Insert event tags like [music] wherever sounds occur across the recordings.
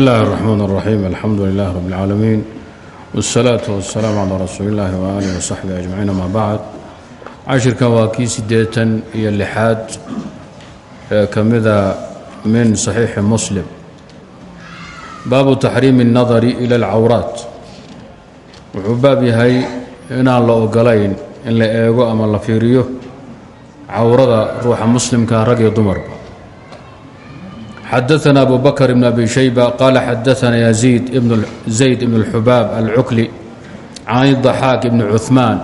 bismillahi raxmaan الرحيم alxamdu lilahi rabi اlcaalamiin wsalaatu wasalaamu calaa rasuuli illahi waaalihi wasaxbihi ajmaciin ama bacd cashirkan waa kii siddeetan iyo lixaad ee ka mida min saxiixi muslim. Baabu taxriimi اnnadari ila alcawraat wuxuu baab yahay inaan la ogolayn in la eego ama la fiiriyo cawrada ruuxa muslimka rag iyo dumarba xadaثna abu bakr bn abi shayba qala xadaثna yaزid zayd ibn اlxubaab alcukli can الضaxaak ibni cuثmaan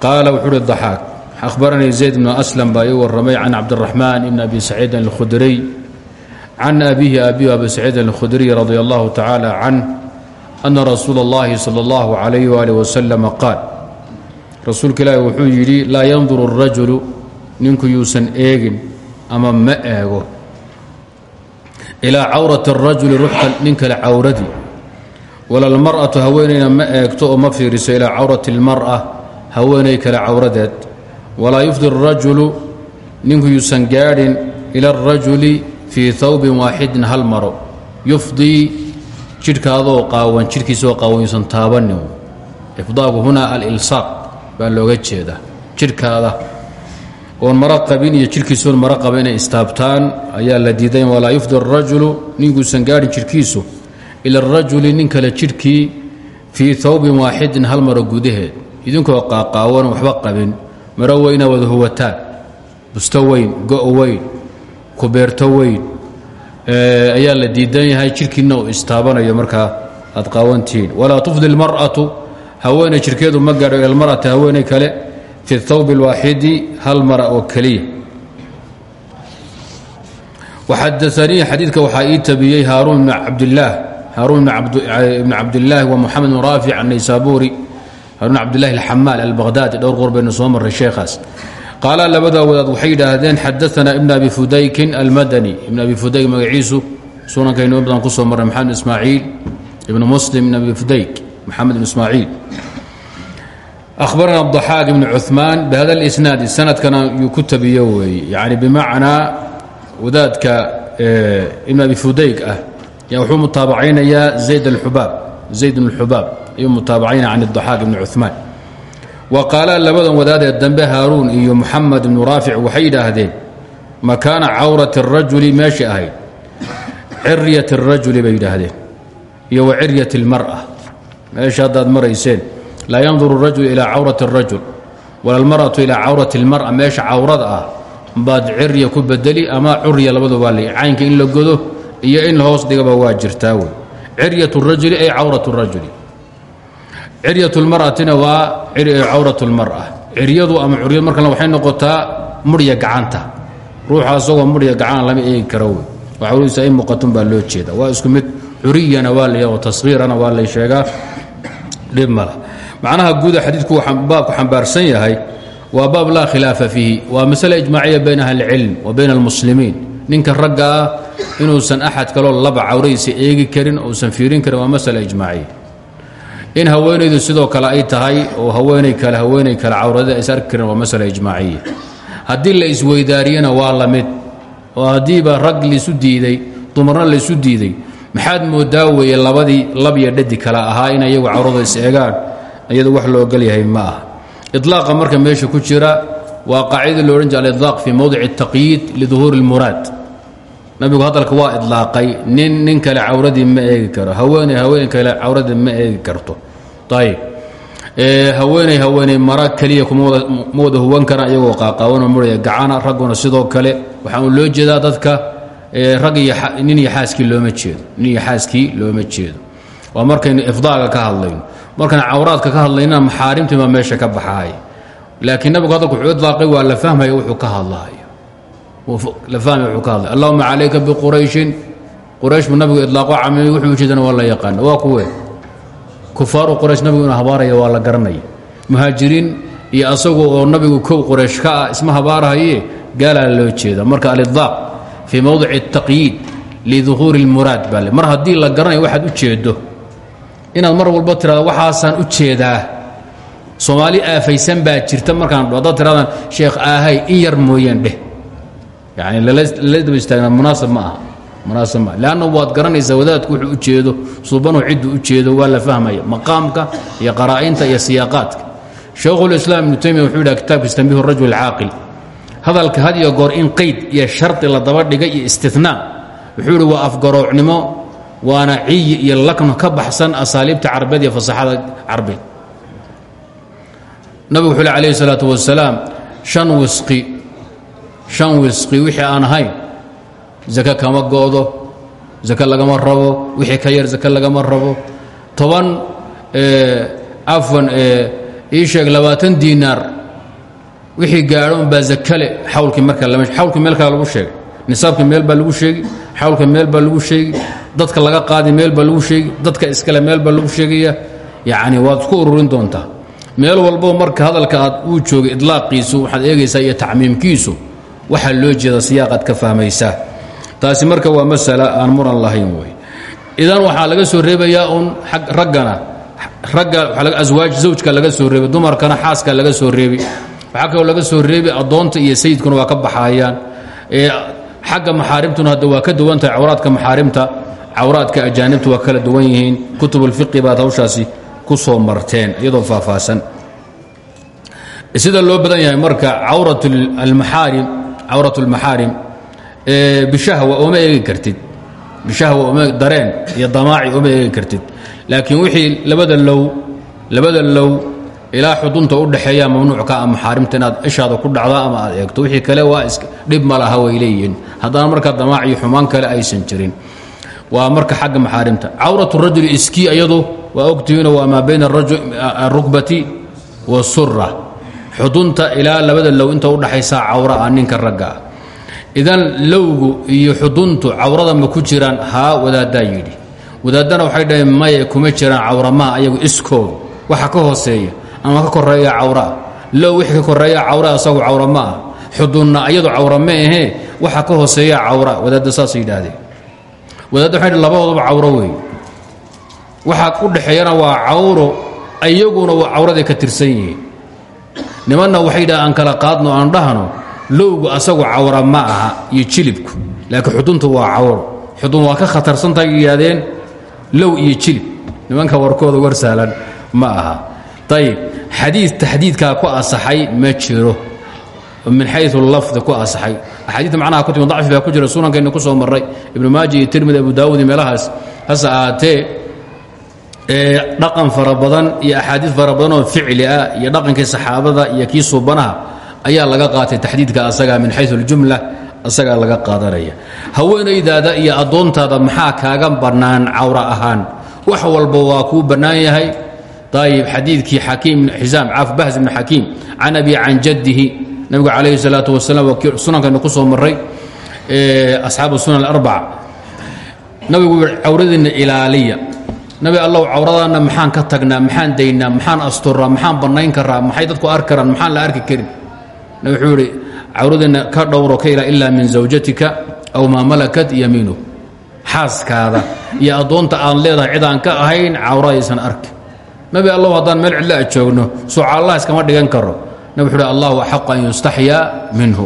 qaala wuxuu uhi ضaxaak akhbaranii zayd bn aslam baa ii waramay can cabdالraxmaan ibn abi saciidin اlkhudriy can abihi abihi abi saciidin اlkhudriy radi allahu tacaala canh ana rasuula اllahi salى اllahu عalayh wali waslama qaal rasuulka ilaahi wuxuu yidhi laa yanduru الrajulu ninku yuusan eegin ama ma eego ilaa cawrati arajuli ruuxka nin kale cawradii wala almar'atu haweenayna ma eegto oo ma fiiriso ilaa cawrati اlmar'a haweenay kale cawradeed. Walaa yufdi arajulu ninku yuusan gaadhin ila arajuli fii hawbin waaxidin hal maro. Yufdii jidhkaadoo qaawan jidhkiisaoo qaawan yuusan taabanin ifdaagu hunaa alilsaaq baa looga jeedaa. Jidhkaada oon maro iyo jidhkiisoon maro qaba inay istaabtaan ayaa la diiday walaa yufdi arajulu ninkuusan gaadhin jidhkiisu ila arajuli nin kale jidhkii fii hawbin waaxidin hal maro gudaheed. Idinkoo qaaqaawan waxba qabin maro weyna wada huwataan busto weyn go' weyn kubeerto ayaa la diidan yahay jidhkiinna uu istaabanayo markaa aad qaawantihiin walaa tufdi lmar'atu haweeney jidhkeedu ma gaadho ila almar'ati kale fi اthawb اlwaaxidi hal mara oo keliya. Waxadaanii xadiidka waxaa ii tabiyey haaruun bn cabdilaah haaruun ibn cabdilaahi wa moxamed bn raafic annaysaabuuri haaruun cabdilahi alxamaal albaqhdaadi dhowr qor baynu soo marray sheekhaas. Qaala labada wadaad waxay yidhaahdeen xadaana ibn abi fudaykin almadani. Ibn abi fudayk magaciisu sunankaynu in badan ku soo marray maxamed ibn muslim ibn abi fudayk maxamed ibn ismaaciil أhbarna الضaxaaq ibn cuثmaan bhada اlisnaadi sanadkana yuu ku tabiyo weeye yani bimacnaa wadaadka ibn abi fudayg ah ya wuxuu mutaabacaynayaa zayd اlxubaab zayd bn اlxubaab ayuu mutaabacaynaya can الضaxaaq ibn cuثmaan wa qaala labadan wadaadee dambe haaruun iyo muxamed ibnu raafic waxay yidhaahdeen makaana cawrati الrajuli meesha ahayd ciryat الrajuli bay yidhaahdeen iyo wa ciryat اlmarأa meesha haddaad marayseen laa yanduru rajul ilaa cawrati اrajul wala almar'atu ilaa cawrati اlmar'a meesha cawrada ah baad cirya ku bedeli ama curya labadubaa l caynka in la godo iyo in la hoos dhigaba waa jirtaa wey ciryat اrajuli ay cawrat اrajuli ciryat اlmar'atina waa cawrat اlmar'a ciryadu ama curyadu markan waxay noqotaa murya gacanta ruuxa asagoo murya gacana lama eegi karo wey waxaa ay muuqatun baa loo jeeda waa isku mid curiyana waa la tashiirana waa lay sheegaa dhib mala macnaha guuda xadiidku baabku xambaarsan yahay waa baab laa khilaafa fiihi waa masale ijmaaciya bayn ahli اlcilm wa bayn almuslimiin. Ninka ragga ah inuusan axad kaloo laba cawradiisa eegi karin uusan fiirin karin waa masale ijmaaciya in haweenaydu sidoo kale ay tahay oo haweenay kale haweenay kale cawradada aysa arki waa masale ijmaaciya haddii la isweydaariyana waa la mid oo haddiiba rag laisu diiday dumarna laisu diiday maxaad moodaa weeye labadii labya dhadi kale ahaa in ayagu cawrada is eegaan iyadu wax loogol yahay ma ah ilaaqa marka meesha ku jira waa qaacidai lo odhan jira alilaaq fii mowdici taqyiid liduhuuri اlmuraad nabigu hadalka waa idlaaqay nin nin kale cawradii ma eegi karo haweeney haween kale cawradii ma eegi karto. Ayb haweeney haweeney mara keliya kuma wada huwan karaan iyagoo qaaqaawanoo muraya gacana ragguna sidoo kale waxaa loo jeedaa dadka rag nin iyo xaaskii looma jeedo nin iyo xaaskii looma jeedo. Waa markaynu ifdaaga ka hadlayno markaan cawraadka ka hadlayna maxaarimtii baa meesha ka baxaay laakiin nabigu hadalku wuxuu idlaaqay waa la fahmaya wuxuu ka hadlaayo la fahmaya wuxuu ka hadlay. Allahuma calayka biqurayshin quraysh buu nabigu idlaaqo camimi wuxuu ujeedana waa la yaqaana waa kuwe. Kufaaru quraysh nabigu inuu habaaraya waa la garanaya muhaajiriin iyo asagu oo nabigu kow quraysh ka ah isma habaarahaye gaalaa loo jeeda marka alidlaaq fii mowdici ataqyiid liduhuuri اlmuraad baa le. Mar haddii la garanayo waxaad u jeedo inaad mar walba tirado waxaasaan u jeedaa. Soomaali aafaysan baa jirta markaan haddaad tiradaan sheekh aahay in yar mooyaan dheh. Yani lala daba istaagna munaasab ma aha munaasab ma leanna waad garanaysaa wadaadku wuxuu u jeedo suubanuhu ciddu u jeedo waa la fahmaya. Maqaamka iyo qaraa'inta iyo siyaaqaadka. Shaykhulislaam ibnu taymiya wuxuu yidhaha kitaabkiisa tambiihu rajul caaqil hadalka had iyo goor in qayd iyo shardi la daba dhigay iyo istinaa wuxuu yidhi waa afgaroocnimo waana ciyi iyo lakno ka baxsan asaaliibta carbeed iyo fasaxada carbeed. Nabigu wuxuu le alayh salaatu wasalaam shan wisqi shan wisqi wixii aan ahayn zake kama go'do zake lagama rabo wixii ka yar zake lagama rabo. Toban afwan ii sheeg labaatan diinaar wixii gaadho unbaa zakale xawlkii marka xawlkii meel kale lagu sheegay nisaabkii meel baa lagu sheegi xawlka meel baa lagu sheegi dadka laga qaadi meel baa lagu sheegi dadka iskale meel baa lagu sheegaya. Yacni waad isku ururin doontaa. Meel walbo marka hadalka aad uu joogay idlaaqiisu waxaad eegaysaa iyo tacmiimkiisu waxaa loo jeeda siyaaqaad ka fahmaysaa. Taasi marka waa masala aan muran lahayn wey idan waxaa laga soo reebayaa un raggana ragga aswaaj zawjka laga soo reebay dumarkana xaaska laga soo reebi. Waxaa kaloo laga soo reebi addoonta iyo sayidkuna waa ka baxaayaan xagga maxaarimtuna hadda waa ka duwan tahay cawraadka maxaarimta cawraadka ajaanibta waa kala duwan yihiin. Kutubulfiqi baad hawshaasi ku soo marteen iyadoo faahfaahsan sida loo badan yahay marka cawrat almaxaarim cawrat اlmaxaarim bishahwa ooma kartid. Bishahwa oma dareen iyo damaaci oma eegi kartid. Laakiin wixii labada low labada low ilaa xudunta u dhexeeya mamnuuc ka maxaarimta ishaada ku dhacda ama aad eegto. Wixii kale waa dhib ma laha way leeyihiin. Haddana markaa damaac iyo xumaan kale aysan jirin. Waa marka xagga maxaarimta. Cawrat rajuli iskii iyadu waa ogtihiino waa maa bayna arukbati wasura xudunta ilaa labada low inta udhaxaysaa cawra ah ninka ragga ah. Idan lowgu iyo xuduntu cawrada ma ku jiraan haa wadaaddaa yidhi. Wadaaddana waxay dhaheen maye kuma jiraan cawramaha ayagu iskoodu waxa ka hooseeya ama ka koreeya cawraa low wixii ka koreeya cawra asagu cawra ma ah xudunna iyadu cawra ma ahee waxa ka hooseeya cawra. Wadaadda saasay yidhaahdeen wadaadda waxay dhi labadooduba cawro weeye. Waxaa waa cawro iyaguna waa cawraday ka tirsan yihiin. Nimanna waxay aan kala qaadno aan dhahno lowgu asagu cawra aha iyo jilibku. Laakiin xuduntu waa cawro xudun waa ka khatarsantahay yidhaahdeen low iyo jilib. Nimanka warkooda war sahlan ma aha. Ayib xadii taxdiidkaa ku asaxay ma jiro. Min xayu lafdi ku asaxay axaadiita macnaha ku timi dacfi baa ku jira sunankayna ku soo marray. Ibnu maaja iyo abu daawud iyo meelahaas hase ahaatee dhaqan fara iyo axaadiid fara oo ficli ah iyo dhaqankii saxaabada iyo kii suubanaha ayaa laga qaatay taxdiidka asaga min xayu اljumla asagaa laga qaadanaya. Haweenaydaada iyo addoontaada maxaa kaaga bannaan cawra ahaan? Wax walba waa kuu bannaan ayb xadiidkii xakiim xisaam caafbahs bn xakiim can abi can jadihi nabigu calayhi salaatu wasalam waa kii sunankaynu ku soo maray asxaabu sunan arbaca nabigu wuui cawradiinna ilaaliya nabi allow cawradaanna maxaan ka tagnaa maxaan daynaa maxaan asturaa maxaan bannayn karaa maxay dadku arki karaan maxaan la arki karin nabi wuxuu yihi cawradiinna ka dhowro ka ilaa ilaa min zawjatika aw maa malakat yamiinu xaaskaada iyo addoonta aad leedahay cid aan ka ahayn cawradaysan arki nabi allow haddaan meel cidla a joogno suca allah iskama dhigan karo. Nabi wuxuu hi allahu axaqu an yustaxyaa minhu.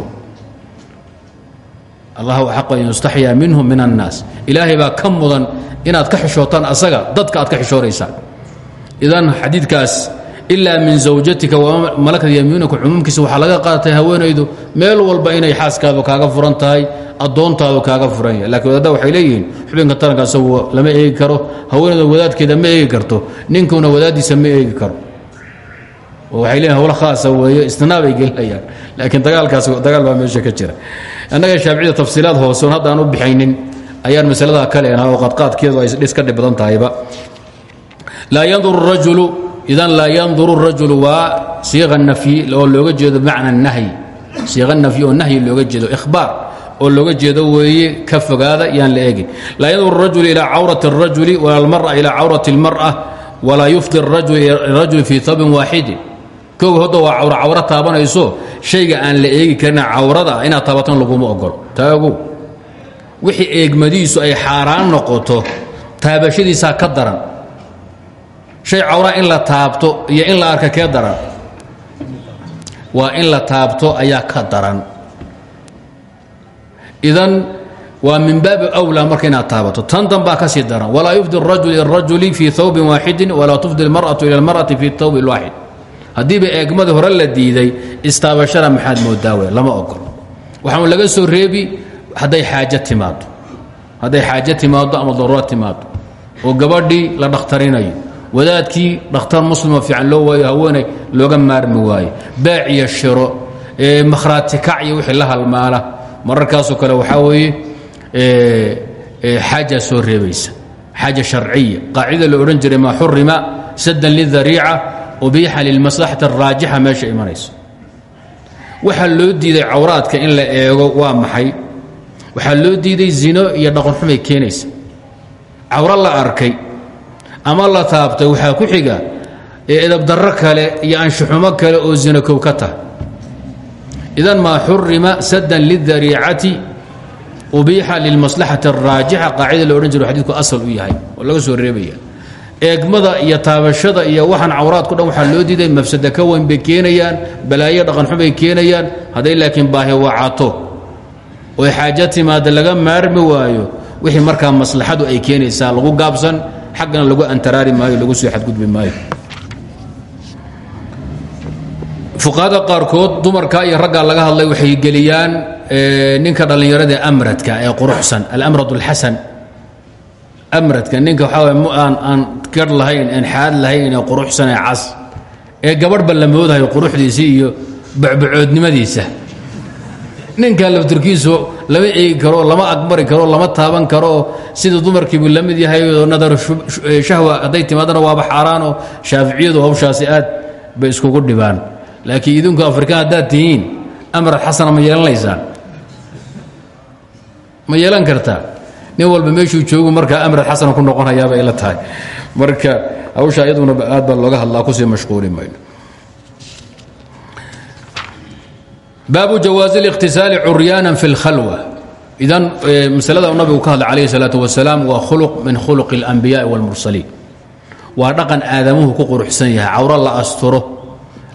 Allahu axaqu an yustaxyaa minhu min annaas ilaahay baa ka mudan inaad ka xishootaan asaga dadka aad ka xishoonaysaan idan xadiidkaas ilaa min zawjatika malakad yamiinuka cumuumkiisa waxaa laga qaadatay haweenaydu meel walba inay xaaskaadu kaaga furan tahay addoontaadu kaaga furan yahay. Lakiin wadaadda waxay leeyihiin xubinka taranka asagu lama eegi karo haweenayda wadaadkeeda ma eegi karto ninkuna wadaaddiisa ma eegi karo. Waxay leeyihiin hawlo khaasa weeye istinaa bay gelinayaan laakiin dagaalkaas dagaal baa meesha ka jira. Annaga shaaficida tafsiilaad hooseon haddaan u bixaynin ayaan masaladaa ka leenaha oo qadqaadkeedu ay dhis ka dhib tahayba. Laa yanduru rajulu idan laa yanduru rajulu waa siiqa nafyi oo looga jeedo bimacna nahyi siiqa nafyi oo nahyi looga jeedo ikhbaar oo looga jeedo weeye ka fogaada yaan la eegin laa yanduru rajulu ilaa cawrati اrajuli walaa almara ilaa cawrati اlmar'a walaa yufti rajul fii abin waaxidin kooga hodda waa cawra cawra taabanayso shayga aan la eegi karina cawrada inaad taabatan laguma ogolo taagow wixii eegmadiisu ay xaaraan noqoto taabashadiisaa ka daran shay cawraa in la taabto iyo in la arka kee daran. Waa in la taabto ayaa ka daran. Idan waa min baabi wlaa marka inaad taabato. Tan danbaa ka sii daran. Walaa yufdi rajul irajuli fii hawbin waaxidin walaa tufdi lmar'atu ila lmar'ati fii hawbi waaxid haddiiba eegmadii hore la diiday istaabashana maxaad moodaa we lama ogol. Waxaan laga soo reebi hadday xaajo timaado hadday xaajo timaado ama daruura timaado oo gabadhii la dhakhtarinayo wadaadkii dhakhtar muslimo fiican loo waayo haweeney looga maarmi waayo. Baaciyo shiro makhraati kac iyo wixii la halmaala. Mararkaasoo kale waxaa weeye xaaja soo reebaysa. Xaaja sharciya qaacida la odhan jiray maa xurima sadan lidariica ubiixa lilmaslaxati araajixa meesha imanayso. Waxaa loo diiday cawraadka in la eego waa maxay? Waxaa loo diiday zino iyo dhaqanxumay keenaysa. Cawro la arkay ama la taabtay waxaa ku xiga edabdarro kale iyo anshuxumo kale oo zino kow ka tah. Idan maa xurima sadan lidariicati ubiixa lilmaslaxati araajixa qaacida la odhan asal u yahay oo laga soo reebaya. Eegmada iyo taabashada iyo waxaan cawraadku dhan waxaa loo diiday mafsada ka weyn bay keenayaan balaayo dhaqanxumay keenayaan hadday laakiin baahi wacato oy xaajo timaada laga maarmi waayo wixii markaa maslaxadu ay keenaysaa lagu gaabsan xaggana lagu antaraari maayo lagu soo xadgudbi maayo. Fuqahada qaarkood dumarka iyo raggaa laga hadlay waxay geliyaan ninka dhallinyarada amradka ee quruxsan alamrad اlxasan amradka ninka waxaa aan aan garh lahayn aan xaad lahayn ee quruxsan ee cas ee gabadhba la quruxdiisii iyo bacbacoodnimadiisa ninkaa laftirkiisu lama eegi karo lama agmari karo lama taaban karo. Sida dumarkiibuu la mid yahay nadar shahwa hadday timaadana waaba xaaraanoo shaaficiyadu hawshaasi aad bay iskugu dhibaan. Laakiin idinku afrikaan haddaad tihiin amrad xasana ma yeelanaysaan. Ma yeelan kartaa? Nin walba meeshuu joogu markaa amrad xasana ku noqonayaabay la tahay. Marka hawsha iyaduna aad baa looga hadlaa ku sii mashquuli mayno baabu jawaazi اlikhtisaali curyaana fi اlkhalwa idan masalada nabigu ka hadlay calayh الsalaaة wasalaam waa khuluq min khuluq اlanbiyaءi wاlmursaliin waa dhaqan aadamuhu ku quruxsan yahay cawro la asturo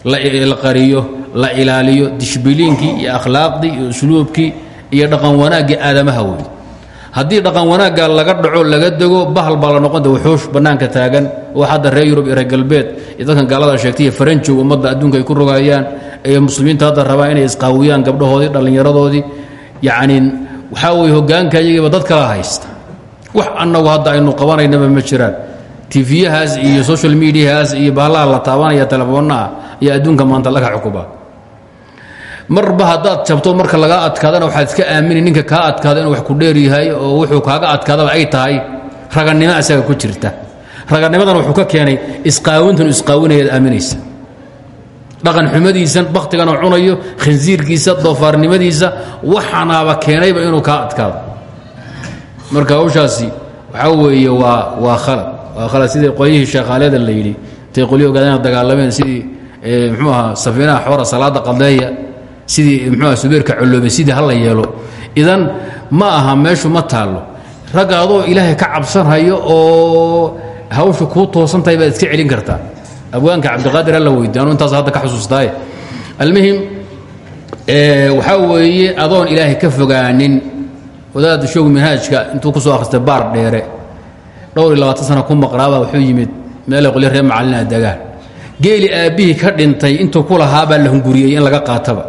la qariyo la ilaaliyo dishbiliinkii iyo akhlaaqdii iyo usluubkii iyo dhaqan wanaaggii aadamaha wey haddii dhaqan wanaagga laga dhaco laga dego bahal baa la noqonta wuxuush bannaanka taagan oo hadda reer yurub iyo reer galbeed iyo dadkan gaalada sheegtay iyo faranjigu ummadda adduunka ay ku rogayaan ee muslimiinta hadda rabaan inay isqaawiyaan gabdhahoodii dhallinyaradoodii yacni waxaa weye hoggaanka iyagiiba dad kala haysta. Wax annagu hadda aynu qabanaynaba ma jiraan. Tifiyahaas iyo social mediahaas iyo bahallaha la taabanaya telefoonnaha iyo adduunka maanta laga xukuba marba haddaad jabto marka lagaa adkaadana waxaad iska aamini ninka kaa adkaada wax ku dheer yahay oo wuxuu kaaga adkaadaba ay tahay ragannimo isaga ku jirta. Raganimadan wuxuu ka keenay isqaawintan isqaawinayaad aaminaysa dhaqan xumadiisan bakhtigana cunayo khinsiirkiisa doofaarnimadiisa waxanaaba keenayba inuu kaa adkaado. Marka hawshaasi waxaa weeye waa waa khalad. Waa khalad sidii qolyihii sheekhaaleeda la yidhi intay qolyi ogaadeen dagaalameen sidii muxuu ahaa safiinaha xoora salaada qadleeya sidii muxuuaha subeerka coloobe sidii hala yeelo. Idan ma aha meeshu ma taallo. Ragga ilaahay ka cabsanhayo oo hawsha kuu toosan tahay baad iska celin kartaa abwaanka cabdiqaadir alla weydiy anu intaas hadda ka xusuustaaye almuhim waxaa weeye adoon ilaahay ka fogaanin wadaad shoog minhaajka intuu ku soo akhristay baar dheere. Dhowr iyo labaatan sana ku maqnaabaa wuxuu yimid meelay qolyo reer macallina degaan geeli aabbihii ka dhintay intuu ku lahaabaa la hunguriyey in laga qaataba.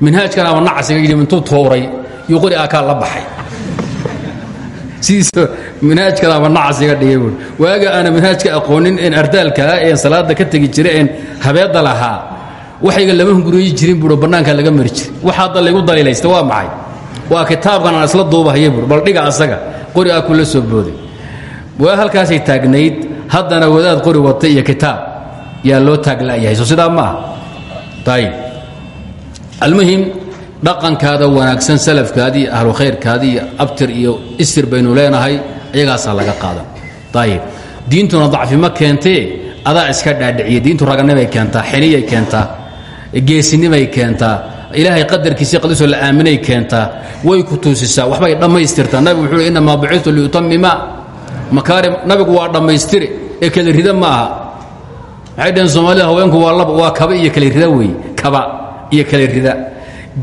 Minhaajkan ama nacasiga yidhi intuu tooray yuu qori aakaa la baxay sidiisa minhaajkan ama nacasiga dhigay buui waaga aana minhaajka aqoonin een ardaalkaa een salaada ka tegi jira een habeedda lahaa waxayga lama hunguriyi jirin buuo bannaankaa laga mari jiri wax hadda laygu daliilaysta waa maxay? Waa kitaabkan aan isla duubahaya buui bal dhiga asaga qori aa kula soo booday. Waa halkaasay taagnayd haddana wadaad qori wata iyo kitaab yaa loo taagla'yahay so sidaa ma aha. Ayib almuhim dhaqankaada wanaagsan salafkaadii iyo ahlu khayrkaadii iyo abtir iyo istir baynu leenahay iyagaasaa laga qaadan. Ayib diintuna dacfi ma keentee? Adaa iska dhaadhiciya diintu raganimay keentaa xiniyay keentaa geesinimay keentaa ilaahay qadarkiisii qadisoo la aaminay keentaa way ku tuusisaa waxbay dhammaystirtaa. Nabigu wuxuu innamaa bucitu liyutamima. Makaarim nabigu waa dhammaystire ee kala rida ma aha. Waxay dhaheen soomaalida haweenku waa laba waa kaba iyo kala rida weeye kaba iyo kala rida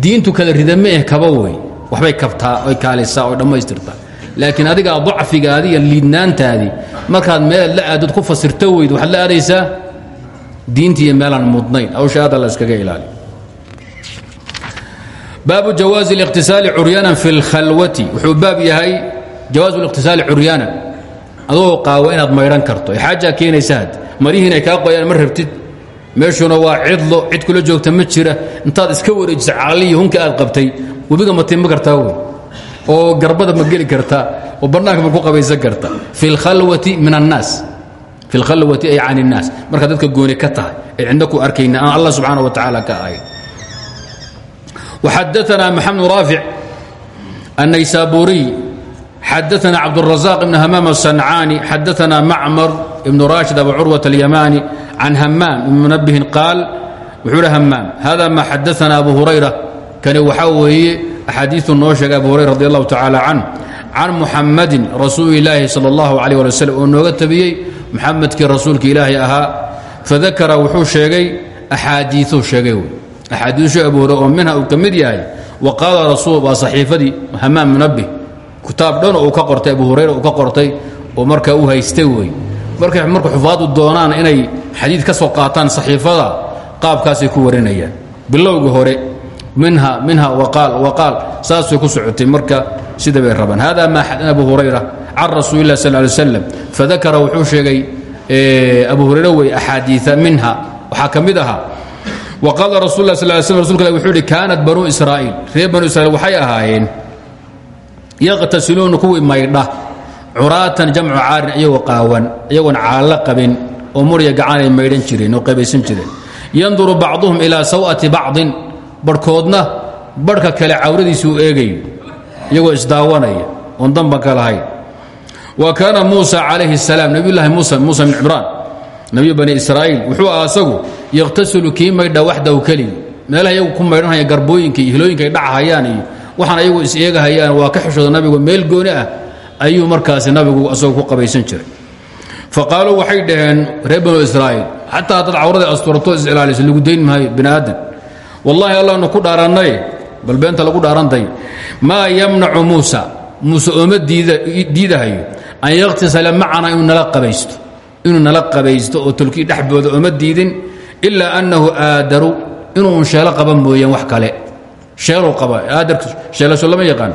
diintu kala rida ma eh kaba wey waxbay kabtaa oy kaalisaa oy dhammaystirtaa laakiin adigaa dacfigaadii iyo liidnaantaadii markaad meel la aadad ku fasirto weyd waxaad la aadaysaa diintii iyo meelaan mudnayn hawsha aada la iskaga ilaaliyo baabu jawaazi اliqtisaali curyaanan fi اlkhalwati wuxuu baab yahay jawaazu اliqtisaali curyaanan adoo qaawo inaad maydhan karto ee xaajaa keenaysa had marihii inay kaa qoyaan ma rabtid meeshuna waa cidlo cid kula joogta ma jira intaad iska wareejisa caalihii hunka aad qabtay webiga ma timma kartaa wey oo garbada ma geli kartaa oo bannaanka ma ku qabaysan karta fi اlkhalwati min الnaas fi اlkhalwati ay can الnaas markaa dadka gooni ka tahay ee cidna ku arkayna aan allah subxaanaه wa tacaala ka ahayn وxadثna mحamed raafic الnaysaburiي xadثna cabdالرaزاq بn hmam الصنcاni xadثna macmr بn rashid abu curwaة اليmani can hamaam ibn munabihin qaal wuxuu hi hamaam hada maa xadaana abu hurayra kani waxaa weeye axaadiiu noo sheegay abu hurayra radi allahu tacaala can can muxamadin rasuuli ilaahi sal allahu alayh ali wslm oo nooga tabiyey muxamedkii rasuulka ilaahay ahaa fadakara wuxuu sheegay axaadiiuu sheegay axaadiishu abu hurayra oo minha uu ka mid yahay wa qaala rasuul waa saxiifadii hamaam munabih kitaab dhan uu ka qortay abu hurayra uu ka qortay oo markaa u haystay wey markay marka xufaadu doonaan inay xadiid ka soo qaataan saxiifada qaabkaasay ku warinayaan. Bilowgii hore minha minha waqaal waqaal saasay ku socotay marka sida bay rabaan. Hada maa xadana abu hurayra can rasuuli lah sal ly slam fadakara wuxuu sheegay abu hurayre wey axaadiia minha. Waxaa ka mid ahaa wqaala rasul la sl sl rsulka wuxuu ihi kaanat banuu israa'iil reer banuu israiil waxay ahaayeen yaqtasiluuna kuwii maydha curaatan jamcu caarin iyagoo qaawan iyagoon caallo qabin oo murya gacanay maydhan jireen oo qabaysan jireen. Yanduru bacduhum ilaa saw'ati bacdin barhkoodna barhka kale cawradiisuu eegayo iyagoo isdaawanaya oon danban ka lahayn. Wa kaana muusa calayhi اsalaam nabiyullaahi muusa muusa bin cimraan nabiyu bani israa'iil wuxuu aha asagu yakhtasilu kii maydha waxdahu keligi meelaha iyagu ku maydhanhaya garbooyinka iyo ay dhachayaan waxaan ayagu is eegahayaan waa ka xishooda nabigu meel gooni ah ayuu markaasi nabigu asagoo ku qabaysan jiray fa qaaluu waxay dhaheen reer banu israa'iil xataa haddaad cawradii asturato is ilaalisa lagu dayn maayo bini aadan. Wallahi allahnu ku dhaarannay bal beenta lagu dhaarantay maa yamnacu muusa? Muuse ooma diidahayo an yakhtisala macana inuu nala qabaysto oo tolkii dhexbooda ooma diidin ilaa annahu aadaru inuu un sheelo qaba mooyeen wax kale. Sheeluu qaba aadarka sheelasho lama yaqaan.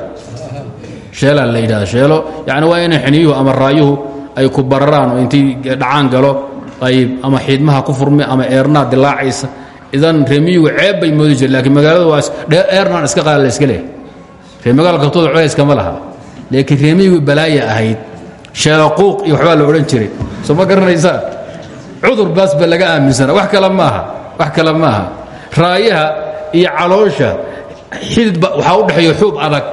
Sheelaa la yidhahda sheelo yacni waa inay xiniyuhu ama raayuhu ay ku bararaan oo intii dhacaan galo ama xiidmaha ku furme ama eernaad dilaacaysa. Idan reemiyugu ceeb bay magaalada waa eernan iska qaala la iska leh ree magaalka tooda culayskama laha. Laakiin reemiyugu balaaya ahayd sheelaquuq iyo waxbaa la odhan jiray. Soo ma garanaysaa? Cudur baas ba wax kale maaha wax kale maaha raayaha iyo caloosha xidid waxaa u dhexeeya xuub adag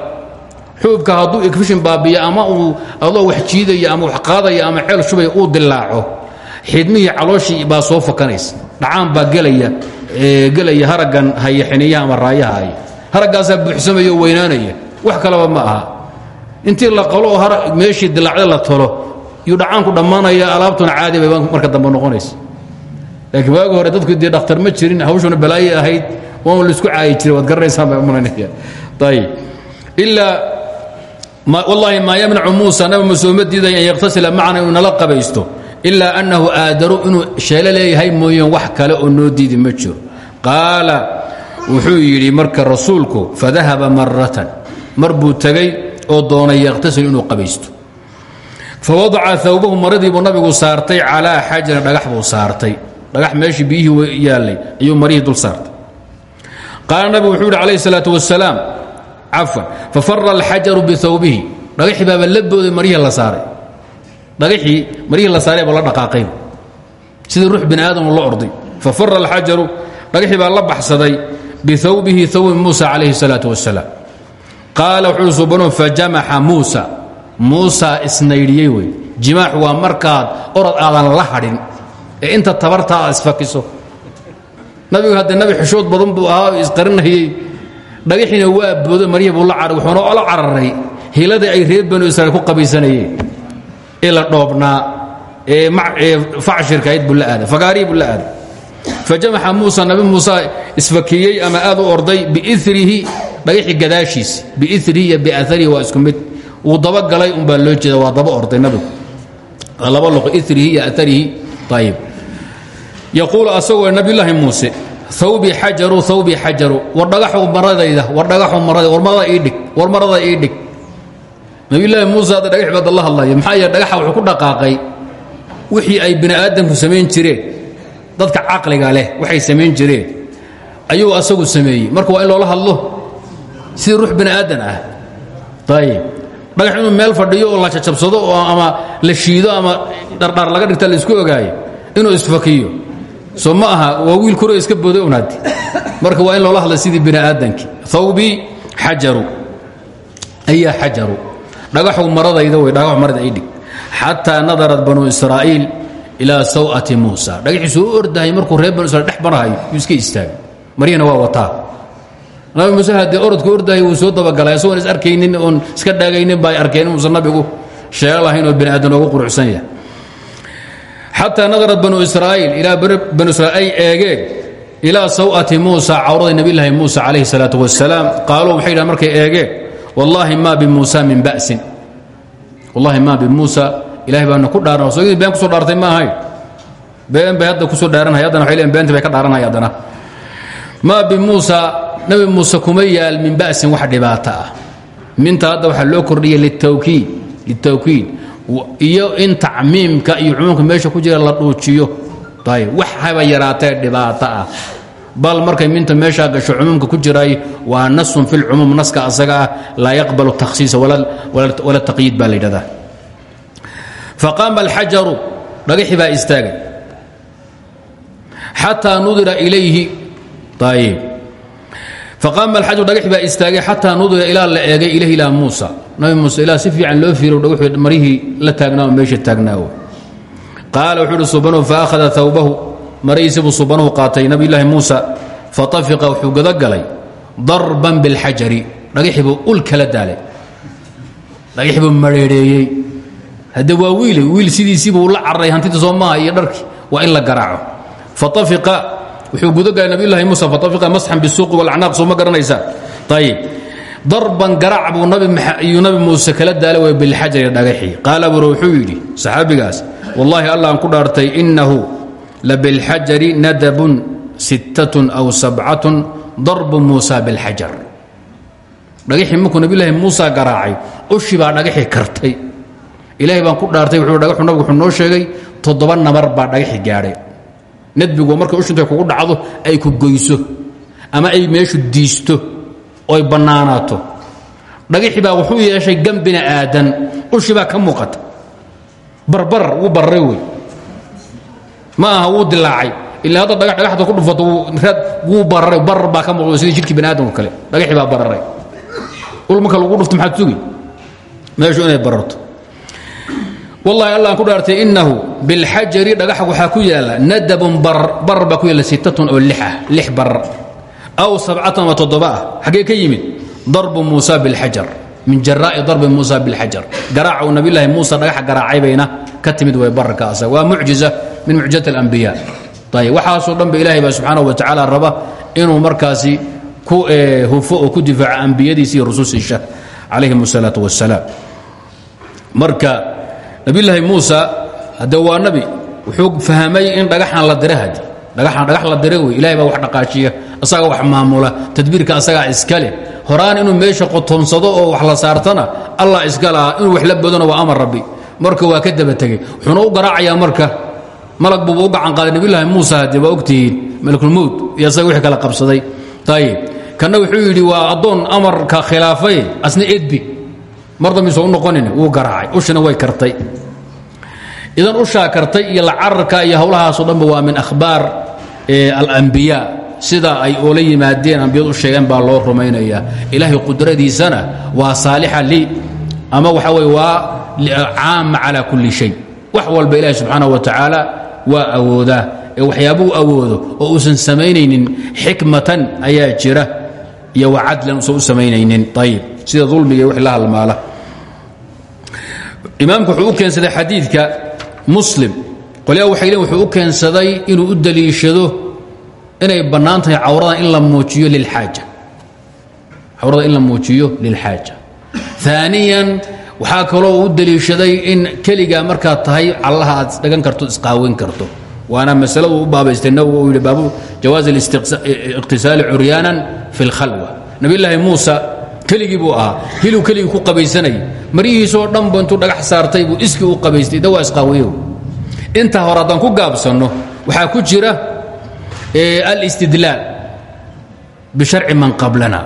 xuubka hadduu igfishin baabiyo ama uu adoo wax jiidaya ama wax qaadaya ama ceel shubaya uu dilaaco xidmihii calooshii baa soo fakanaysa. Dhacaan baa gelaya haraggan haya xiniyaha ama raayaha haya. Haraggaasaa buuxsamaya oo weynaanaya. Wax kaleba ma aha. Intii la qalo oo meeshii dilaacda la tolo yuu dhacaanku dhammaanaya alaabtuna caadi bay marka dambe noqonaysa. Laakiin waagi hore dadku dee dhakhtar ma jirin hawshuna balaaye ahayd waan la isku caayi jiray waad garanaysaan baa umalanaya ayib ilaa wallaahi maa yamnacu muusa nabi muuse uma diiday an yaktasila macana inuu nala qabaysto ilaa annahu aadaru inuu sheelo leeyahay mooyeen wax kale oo noo diidi ma jiro. Qaala wuxuu yidhi marka rasuulku fadahaba maratan mar buu tegey oo doonay yakhtasil inuu qabaysto. Fawadaca awbahu maradii buu nabigu saartay calaa xajarin dhagax buu saartay. Dhagax meeshii biyihii yaallay ayuu marihii cafwan fafara alxajaru biawbihi dhagaxii baaba la booday marihii la saaray. Dhagaxii marihii la saaray baa la dhaqaaqay. Sidii ruux bini aadamu la orday. Fafara alxajaru dhagaxii baa la baxsaday biawbihi awbi muusa calayhi salaatu wasalaam qaala wuxuu suubano fajamaxa muusa. Muusa isnaydhiyey wey. Jimaax markaad orod aadan la hadhin. Ee inta tabartaa aad isfakiso nabigu hadde nabi xishood badan buu ahaa isqarinayey dhagaxiina waa boodo marya buu la caray wuxuuna la cararay. Hiladii ay reer banu israiil ku qabaysanayeen ee la ee facshirkayd buu la aaday fagaarihii buu la aaday. Muusa nabi muuse isfakiyey ama aad u orday biirihi dhagaxii gadaashiisi biirihi iyo biaarihi waa isku mid. Wuu dabagalay umbaa loo jeeda waa daba orday nabigu laba luq irihi iyo aarihi ayib yaquulu asagoo nabiyulaahi muuse awbii xajaru awbii xajaru war dhagaxu maradayda war dhagaxu marada war marada ii dhig war marada ii dhig. Nabiyulaahi muuse hadda dhagax baad la hadlaya maxaa yeele dhagaxa wuxuu ku dhaqaaqay wixii ay bini aadamku samayn jireen. Dadka caqliga leh waxay samayn jireen. Ayuu asagu sameeyey. Marka waa in loola hadlo sidii ruux bini aadan ah. Ayib dhagax inuu meel fadhiyo oo la jajabsado oo ama la shiido ama dhardhaar laga dhigta la isku ogaayo inuu isfakiyo soo ma aha waa wiil kuro iska booday un haddi marka waa in loola hadla sidii bini aadankii thawbii xajaru. Ayaa xajaru. Dhagaxu maradayda wey dhagaxu marada ii dhig. Xataa nadarat banu israa'iil ilaa saw'ati muusa. Dhagaxiisu u ordahay markuu reer banu israiil dhex iska istaagay maryana waa wataa. Nabi muuse haddii orodku ordahay wuu soo dabagalay. Isagoon is arkaynin oon iska dhaagaynin baa arkeen inuusan nabigu sheego lahayn oo bini aadan oogu quruxsan yahay xataa nadarat banu israa'iil ilaa banu israiil ay eegeen ilaa saw'ati muusa cawradii nabiyulaahi muusa calayhi salaatu wasalaam qaaluu waxay yidhahan markay eegeen wallaahi ma bimuusa min ba'sin. Wallahi ma bimuusa ilahay baana ku dhaaran soogidii been ku soo dhaartay ma ahayn been bay hadda ku soo dhaaranhay haddana waxay leeyihiin beentii bay ka dhaaranhay haddana. Ma bimuusa nabi muuse kuma min ba'sin wax dhibaato ah. Minta hadda waxaa loo kordhiyay litawkiid litawkiid iyo in tacmiimka iyo cumuumka meesha ku jira la dhuujiyo. Wax haba yaraatee dhibaato ah. Bal markay minta meeshaa gasho cumuumka ku jiray waa nasun fi lcumuum naska asaga ah yaqbalu takhsiisa wala taqyiid baa la yidhahdaa. Faqaama alxajaru dhagaxi baa istaagay. Xataa nudira ilayhi. Faqaama alxajaru dhagaxi baa istaagay xataa nudira ilaa la eegay ilayhi ilaa muusa nabi muuse ilaa si fiican loo fiiro dhagaxu marihii la taagnaa meesha taagnaawo. Qaala wuxuu uhi subanuhu faakhada awbahu marihiisi buu subanuhu qaatay nabiyulaahi muusa fatafiqa wuxuu gudagalay darban bilxajari. Dhagaxii buu ul kala daalay. Dhagaxii buu mareereeyey. Hadde waa wiile wiil sidiisiibuu la cararay hantida soo iyo dharkii waa in la garaaco. Fatafiqa wuxuu gudagalay nabiyulaahi muusa fatafiqa masxan bisuuqi walacnaaq soo ma garanaysaa darban garaac buu nabiyuu nabi muuse kala daalay way bilxajari dhagaxii. Qaala bur wuxuu yidhi saxaabigaas wallaahi allah aan ku dhaartay innahu labilxajari nadabun sittatun aw sabcatun darbu muusa bilxajar. Dhagaxii markuu nabiyulaahi muusa garaacay ushi baa dhagaxii kartay. Ilaahay baan ku dhaartay wuxuu dhagaxu nabigu wuxuu noo sheegay toddoba nabar baa dhagaxii gaadhay. Nadbigu markay ushintay kugu dhacdo ay ku goyso ama ay meeshu diisto oy bannaanaato. Dhagaxii baa wuxuu yeeshay gan bini aadan ushi baa ka muuqata. Barbar wuu barray wey. Ma aha wuu dilaacay. Ilaa hadda dhagax dhagaxda ku dhufato wuu bararay barar baa ka muuqda sidii jidhkii bini aadamka kale. Dhagaxii baa bararay ul marka lagu dhufto maxaad sugi? Meeshu inay bararto. Wallahi allah aan ku dhaartay innahu bilxajari dhagaxa waxaa ku yaalla nadabun barar barar baa ku yaalla sittatun oo lix ah lix barar aw sabcatan oo toddoba ah xaggee ka yimid darbu muusa bilxajar min jaraa'i darbi muusa bilxajar garaaca uu nabiyulaahi muusa dhagaxa garaacay bayna ka timid way bararka asaga waa mucjiza min mucjizat alambiya ayib waxaasoo dhan ba ilaahay baa subxaanahu wa tacaala raba inuu markaasi ku hufo oo ku difaaco ambiyadiisa iyo rusushiisa calayhim asalaatu wassalaam marka nabiyulaahi muusa hadde waa nabi wuxuu fahmay in dhagaxan la dira hadi dhagaxan dhagax la dira wey ilahay baa wax dhaqaajiya asaga wax maamula tadbiirka asagaa iska leh horaan inuu meesha qotoonsado oo wax la saartana allah iska lahaa inuu wax la badona waa amar rabbi. Marka waa ka daba tegey. Wuxuuna u garaacayaa marka. Malag buuba u gacan qaaday nabiyulaahi muusa haddee waa ogtihiin. Malakulmowd iyo asaga wixii kala qabsaday. Ayib kanna wuxuu yidhi waa addoon amarka khilaafay asna edbi. Mar dambiisa u noqonin wuu garaacay. Ushina way kartay. Idan ushaa kartay iyo lacararka iyo howlahaasoo dhanba waa min akhbaar alambiya sida ay oola yimaadeen ambiyadu u sheegeen baa loo rumaynayaa ilaahay qudradiisana waa saalixa li ama waxa weye waa caama calaa kulli shay. Wax walba ilaahi subxaanahu wa tacaala waa awoodaa. Ee waxyaabuu awoodo oo uusan samaynaynin xikmatan ayaa jira iyo wa cadlan uusan u samaynaynin. Ayib sida dulmiga wix la halmaala. Imaamku wuxuu u keensaday xadiidka muslim. Qolyaa waxay leen wuxuu u keensaday inuu u daliishado inay bannaan tahay cawradan in la muujiyo lilxaaja cawrada in la muujiyo lilxaaja aaniyan waxaa kaloo u deliishaday in keligaa markaad tahay callaha aad dhagan karto isqaawin karto. Waana masaladu u baabaystay nabigu uu yidhi baabu jawaaz iqtisaali curyaanan fi اlkhalwa nabiyulaahi muusa keligii buu ahaa hiluu keligii ku qabaysanayay maryihiisoo dhanba intuu dhagax saartay buu iskii u qabaystay. Da waa isqaawiyo intaa hore haddaan ku gaabsanno waxaa ku jira alistidlaal biharci man qablana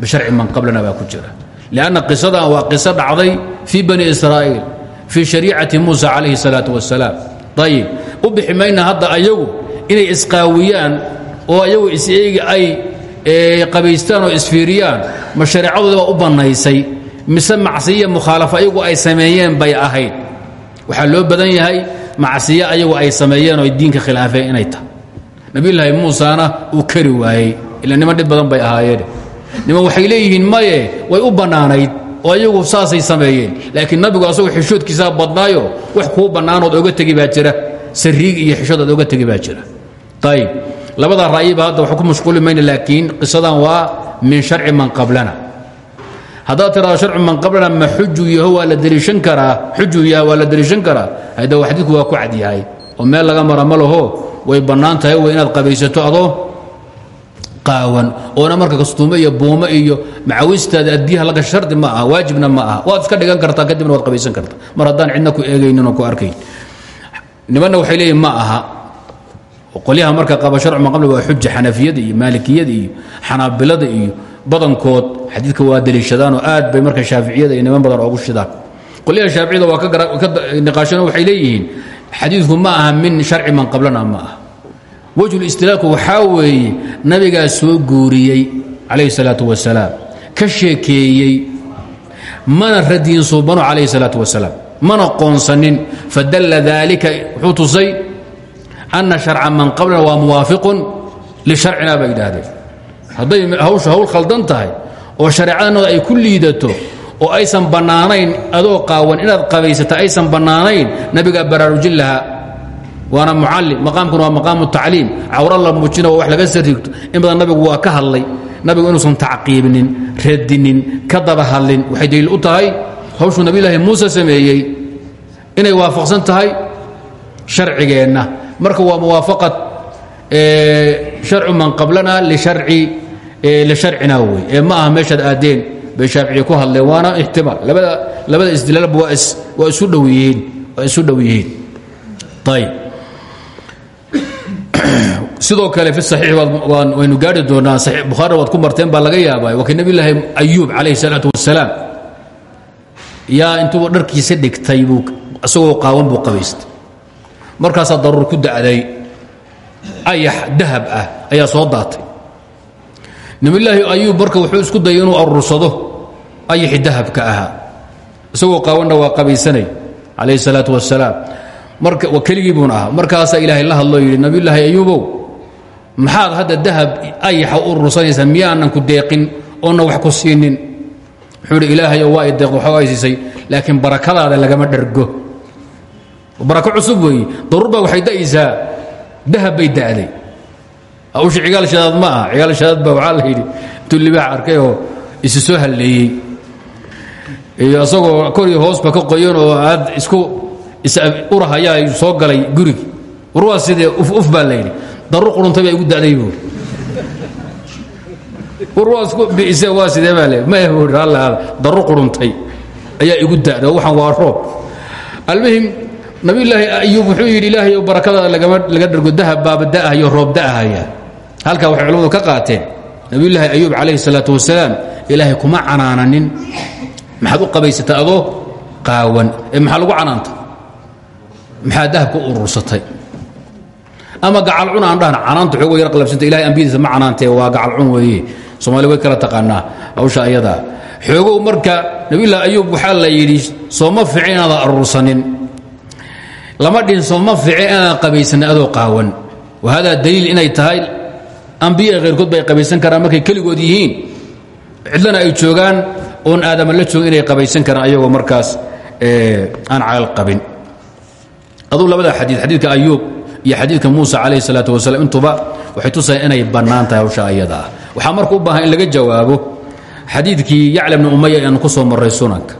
bisharci man qablana baa ku jira lanna qisadan waa qiso dhacday fii bani israa'iil fii shariicati muusa calayhi الsalaaة wasalaam ayib u bixi mayna hadda ayagu inay isqaawiyaan oo ayagu is-eegi ay qabaystaan oo isfiiriyaan ma shareecadoodi baa u bannaysay mise macsiya mukhaalafa ayagu ay sameeyeen bay ahayd waxaa loo badan yahay macsiye ayagu ay sameeyeen oo diinka khilaafeen inay tahay nabiyulaahi muusana uu kari waayey. Ila niman dhib badan bay ahaayeen. Niman waxay leeyihiin maye way u bannaanayd oo ayagu saasay sameeyeen. Laakiin nabigu asagoo xishoodkiisaa badnaayo wax kuu bannaanood oga tegi baa jira. Sariig iyo xishoodood oga tegi baa jira. Ayib labada ra'yiba hadda wax ku mashquuli mayna laakiin qisadan waa min sharci man qablana. Haddaad tiraado sharcu man qablana ma xuju yaho la deliishan karaa? Xuju yaha la deliishan karaa? Hadda xadiidku waa ku cad yahay oo meel laga mara ma laho way inaad qabaysato adoo qaawan. Oona marka kastuumo iyo buumo iyo macawistaada adbiyaha laga shardi ma aha waajibna ma aha. Waad iska dhigan kartaa kadibna waad qabaysan kartaa. Mar haddaan cidna ku eegaynin ku arkayn. Nimanna waxay leeyihiin ma aha. Qolyaha marka qaba sharcu man qabla waa xuja xanafiyada iyo maalikiyada iyo xanaabilada iyo badankood. Xadiidka waa deliishadaanoo aad bay marka shaaficiyada iyo niman badan oogu shidaan. Qolyaha shaaficiyada waa ka niqaashano waxay leeyihiin xadiidku ma aha min sharci man qablana ma aha. Wejhulistilaaqu waxaa weeye nabigaa soo guuriyey calayhi salaatu wasalaam ka sheekeeyey mana radiyin suubano calayhi salaatu wasalaam mana qoonsanin. Fadalla daalika wuxuu tusay anna sharca man qablana waa muwaafiqun lisharcina bay yidhaahdeen. Hadday hawshu hawl khaldan tahay oo shareecadannooda ay ku liidato oo aysan bannaanayn adoo qaawan inaad qabaysata aysan bannaanayn nabigaa baraarujin lahaa. Waana mucallim maqaamkuna waa maqaamu tacliim. Cawra la muujina waa wax laga sariigto in badan nabigu waa ka hadlay nabigu inuusan tacqiibinin radinin ka daba hadlin. Waxay daliil u tahay hawshuu nabiyulaahi muuse sameeyey inay waafaqsan tahay sharcigeenna. Marka waa muwaafaqat sharcu man qablana lisharcina wey. Ee ma aha meeshaad aadeen bay shaaficiye ku hadleen waana ixtimaal. Labada isdilaalba waa isu dhow yihiin [clears throat] sidoo kale fi saxiix waynu gaari doonaa bukhaari waad ku marteen baa laga yaabaa waa kii nabiyulaahi ayuub calayhi salaatu wasalaam yaa intuu dharkiisa dhigtay buu isagoo qaawan buu qabaystay. Markaasaa daruur ku da'day. Ayax dahab ah ayaa soo daatay nabiyulaahi ayuub marka wuxuu isku dayay inuu aruursado ayaxi dahabka ahaa. Isagoo qaawanna waa qabaysanay calayhi salaatu wasalaam marka keligii buun ahaa. Markaasaa ilaahay la hadloo yidhi nabiyulaahi ayuubow maxaad hadda dahab ayaxa urursanaysaa miyaanan ku deeqin oonna wax ku siinin? Wuxuu idhi ilaahayo waa ideeq waxaa ay siisay. Laakiin lagama dhargo barako cusub weeye daruur baa waxay dahab bay da'day hawsha cigaal shadaad ma aha cigaal baa waxaa la yidhi intuu arkay oo isi soo halleeyey. Iyo isagoo kor iyo hoosba ka qoyan oo aad isku urahayaa soo galay gurigi. War waa sidee? Uf baa layidhi daru quruntay baa igu daday buuri war waa isku bi'ise waa sidee baa le ma buuri hallaada daru quruntay ayaa igu da'day. Waxaan waa roob. Almuhim nabiyulaahi ayuub wuxuu yidhi ilaahay barakadaada lagama laga dhargo dahab baaba da'ahayo roob da'ahaya halkaa waxay culamadu ka qaateen nabiyulaahi ayuub calayhi salaatu wasalaam ilaahay kuma canaananin. Maxaad u qabaysatay adoo qaawan. Ee maxaa lagu canaanta maxaa dahabka u urursatay? Ama gacalcun aan dhahna canaanta xoogo yar qalabsanta ilahay ambiyadiisa ma canaantee waa gacalcun weeye. Soomaali way kala taqaanaa hawsha ayadaa xoogow marka nabiyullahi ayuub waxaa la yidhi sooma fici inaadan lama dhihin sooma fici inaadan adoo qaawan. Wa haadaa daliil inay tahay ambiya khayrkood bay qabaysan karaan markay keligood yihiin cidlana ay joogaan oon aadama la joogin inay qabaysan karaan ayagoo markaas aan calal qabin. Aduu labada xadii xadiidka ayuub iyo xadiidka muusa calayh salaatu wasalaam intuba waxay tusayaan inay bannaan tahay hawsha ayada ah. Waxaa marka u baahan in laga jawaabo xadiidkii yacla bni umaya aynu ku soo marray sunanka.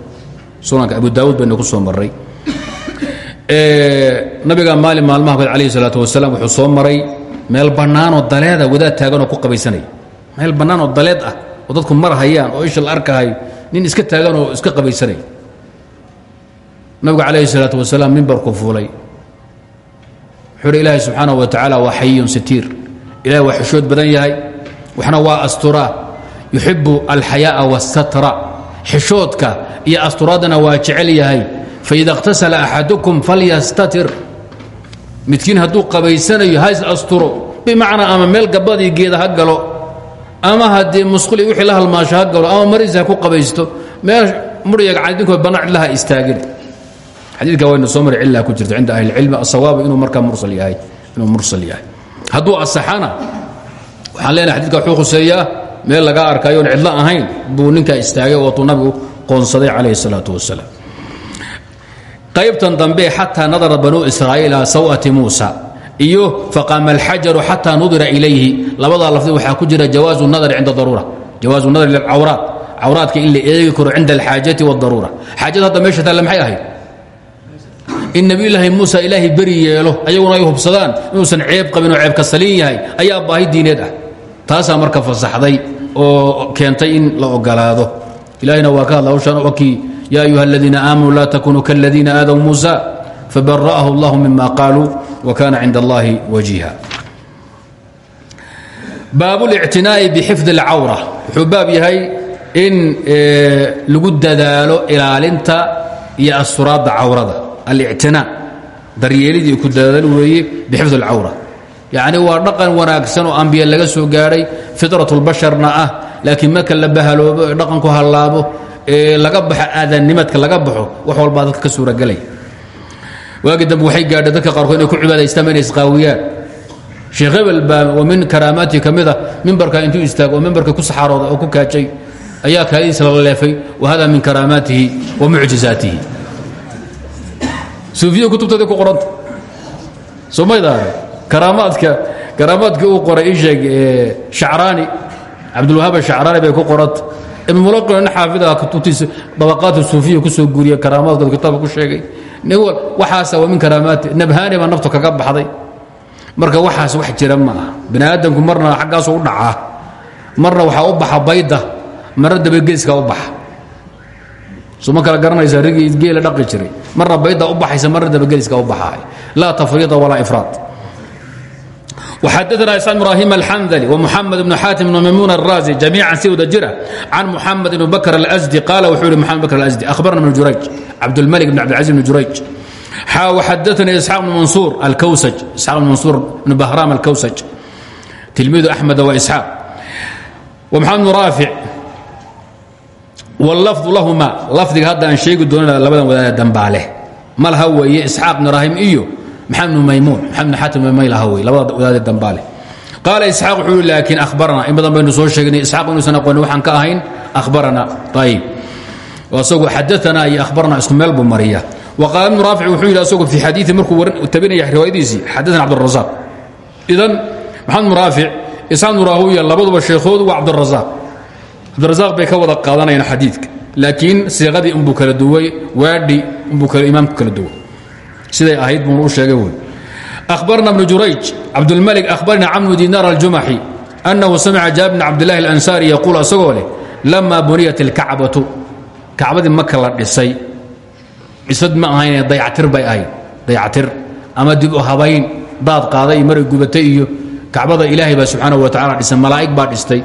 Sunanka abu daawuud baynu ku soo marray. Nabiga maalin maalmaha bad alayhi salaatu wasalaam wuxuu soo maray meel bannaanoo daleeda wadaad taaganoo ku qabaysanaya meel bannaanoo daleed ah oo dadku marhayaan oo isha la arkahay nin iska taaganoo iska qabaysanaya nabigu calayhi salaatu wasalaam mimbarku fuulay. Wuxuu uhi ilaahay subxaanahu wa waa xayiyun sitiir. Ilahay waa xishood badan yahay waxna waa asturaa yuxibu alxayaa'a waasatra xishoodka iyo asturaadana waa jecel yahay. Faida اkhtasala axadukum falyastatir midkiin hadduu qabaysanayo ha is asturo bimacnaa ama meel gabadii geeda ha galo ama haddii musqul iyo wixii la halmaasho ha galo ama mariisa ha ku qabaysto meel muryaga cadinkoo banna cidlaha istaagin. Xadiidka waynu soo mari cillaha ku jirta cinda ahlilcilmi asawaabu inuu markaa mursal yahay inuu mursal yahay. Hadduu asaxana waxaan leenahay xadidka wuxuu khuseeyaa meel laga arkayo oon cidlo ahayn buu ninkaa istaagay ootuu nabigu qoonsaday calayhi salaatu wasalaam qaybtan dambe xataa nadara banuu israa'iil saw'ati muusa iyo faqaama alxajaru xataa nudira ilayhi. Labadaa lafdi waxaa ku jira jawaazu nadari cinda daruura jawaazu nadari lilcawraat cawraadka in la eegi karo cinda alxaajati wاdaruura xaajada hadda meesha taalla maxay ahayd? In nebiyulaahi muusa ilaahay beri yeelo ayaguna ay hubsadaan inuusan ceeb qabin oo ceebka saliin yahay ayaa baahi diineed ah. Marka fasaxday oo keentay in la ogolaado ilahina waa ka hadla hawshan wakii ya ayuha aladiina aamanuu laa takunuu kaladiina aadaw muusa fabara'ahu allah mima qaaluu wa kana cinda allahi wajiha baab اlictinaa'i bxifdi اlcawra wuxuu baab yahay in lagu dadaalo ilaalinta iyo asturaadda cawrada alictinaa daryeelidii ku dadaal weeye bixifdi اlcawra yacni waa dhaqan wanaagsan oo ambiya laga soo gaadhay fiطrat اlbasharna ah laakiin marka la bahaloobo ee dhaqanku hallaabo ee laga baxo aadanimadka laga baxo wax walbaa dadka ka suuragelaya waagi dambe waxay gaadhay dadka qaarkood inay ku cibaadaystaan inay isqaawiyaan. Sheekh hebel baa oo min karaamaatii ka mid a mimbarka intuu istaago oo mimbarka ku saxaarooda oo ku kaajay ayaa kaadiis la leefay wa hada min karaamaatihi wa mucjizaatihi. Suufiya kutubtadii ku qoranta somaydaare karaamaadka karaamaadkii uu qoray ii sheeg shacraani cabdulwahaab shacraani bay ku qoranta ibn mulaqin nin xaafidaha kutubtiisa dabaqaat suufiya ku soo guuriya karaamaadkooda kitaabka ku sheegay. Waxaasa waa min karaamaati nabhaani baa naftu kaga baxday. Marka waxaas wax jira ma aha. Bani aadamku marna xaggaasu u dhacaa. Marna waxaa u baxa bayda. Marna dabageeska u baxa. Suma kala garanaysa rigii geela dhaqi jiray. Marna bayda u baxaysa marna dabageeska u baxaay. Laa tafriida walaa ifraad وxadثna إسحاq إبراhيم الحنdلي ومحaمد بن xاtم بن مymuن الرازي جamيعا si wada jira عن محaمد بن بكر الأزدي قال wuxuu hi محaمد بكر الأزدي أخبرنا بن جurayج cabdالملك بن عبدالعزيز بن جurayج xا وxadثnي إسحاq بن منصور الكوسج إسحاq بن منصور بن بهرام الكوسج تلميذ أحمد وإسحاaq ومحaمد بن رافع واللفظ لahma lafdiga hadda aan sheegi doonana labadan wadaada dambaa leh ma laha weeye إسحاaq بن rahim iyo cabdirazaaq bay ka wada qaadanayaan xadiidka. Laakiin siiqadii inbuu kala duway waadhi inbuu imaamku kala duway siday ahayd buunu u sheegay wy abarna bnu jurayj cabdulmalik ahbarna camr bn dinaar aljumaxi annahu samica jaabir bn cabdilahi alansaari yaquul isagoo leh lama buniyat ilkacbatu kacbadii maka la dhisay. Dhisad ma ahayne dayactir bay ahayd. Dayactir ama dib u habayn daad qaaday iyo gubatay iyo kacbada ilaahay baa subxaanahu wa tacala dhisay malaa'ig baa dhistay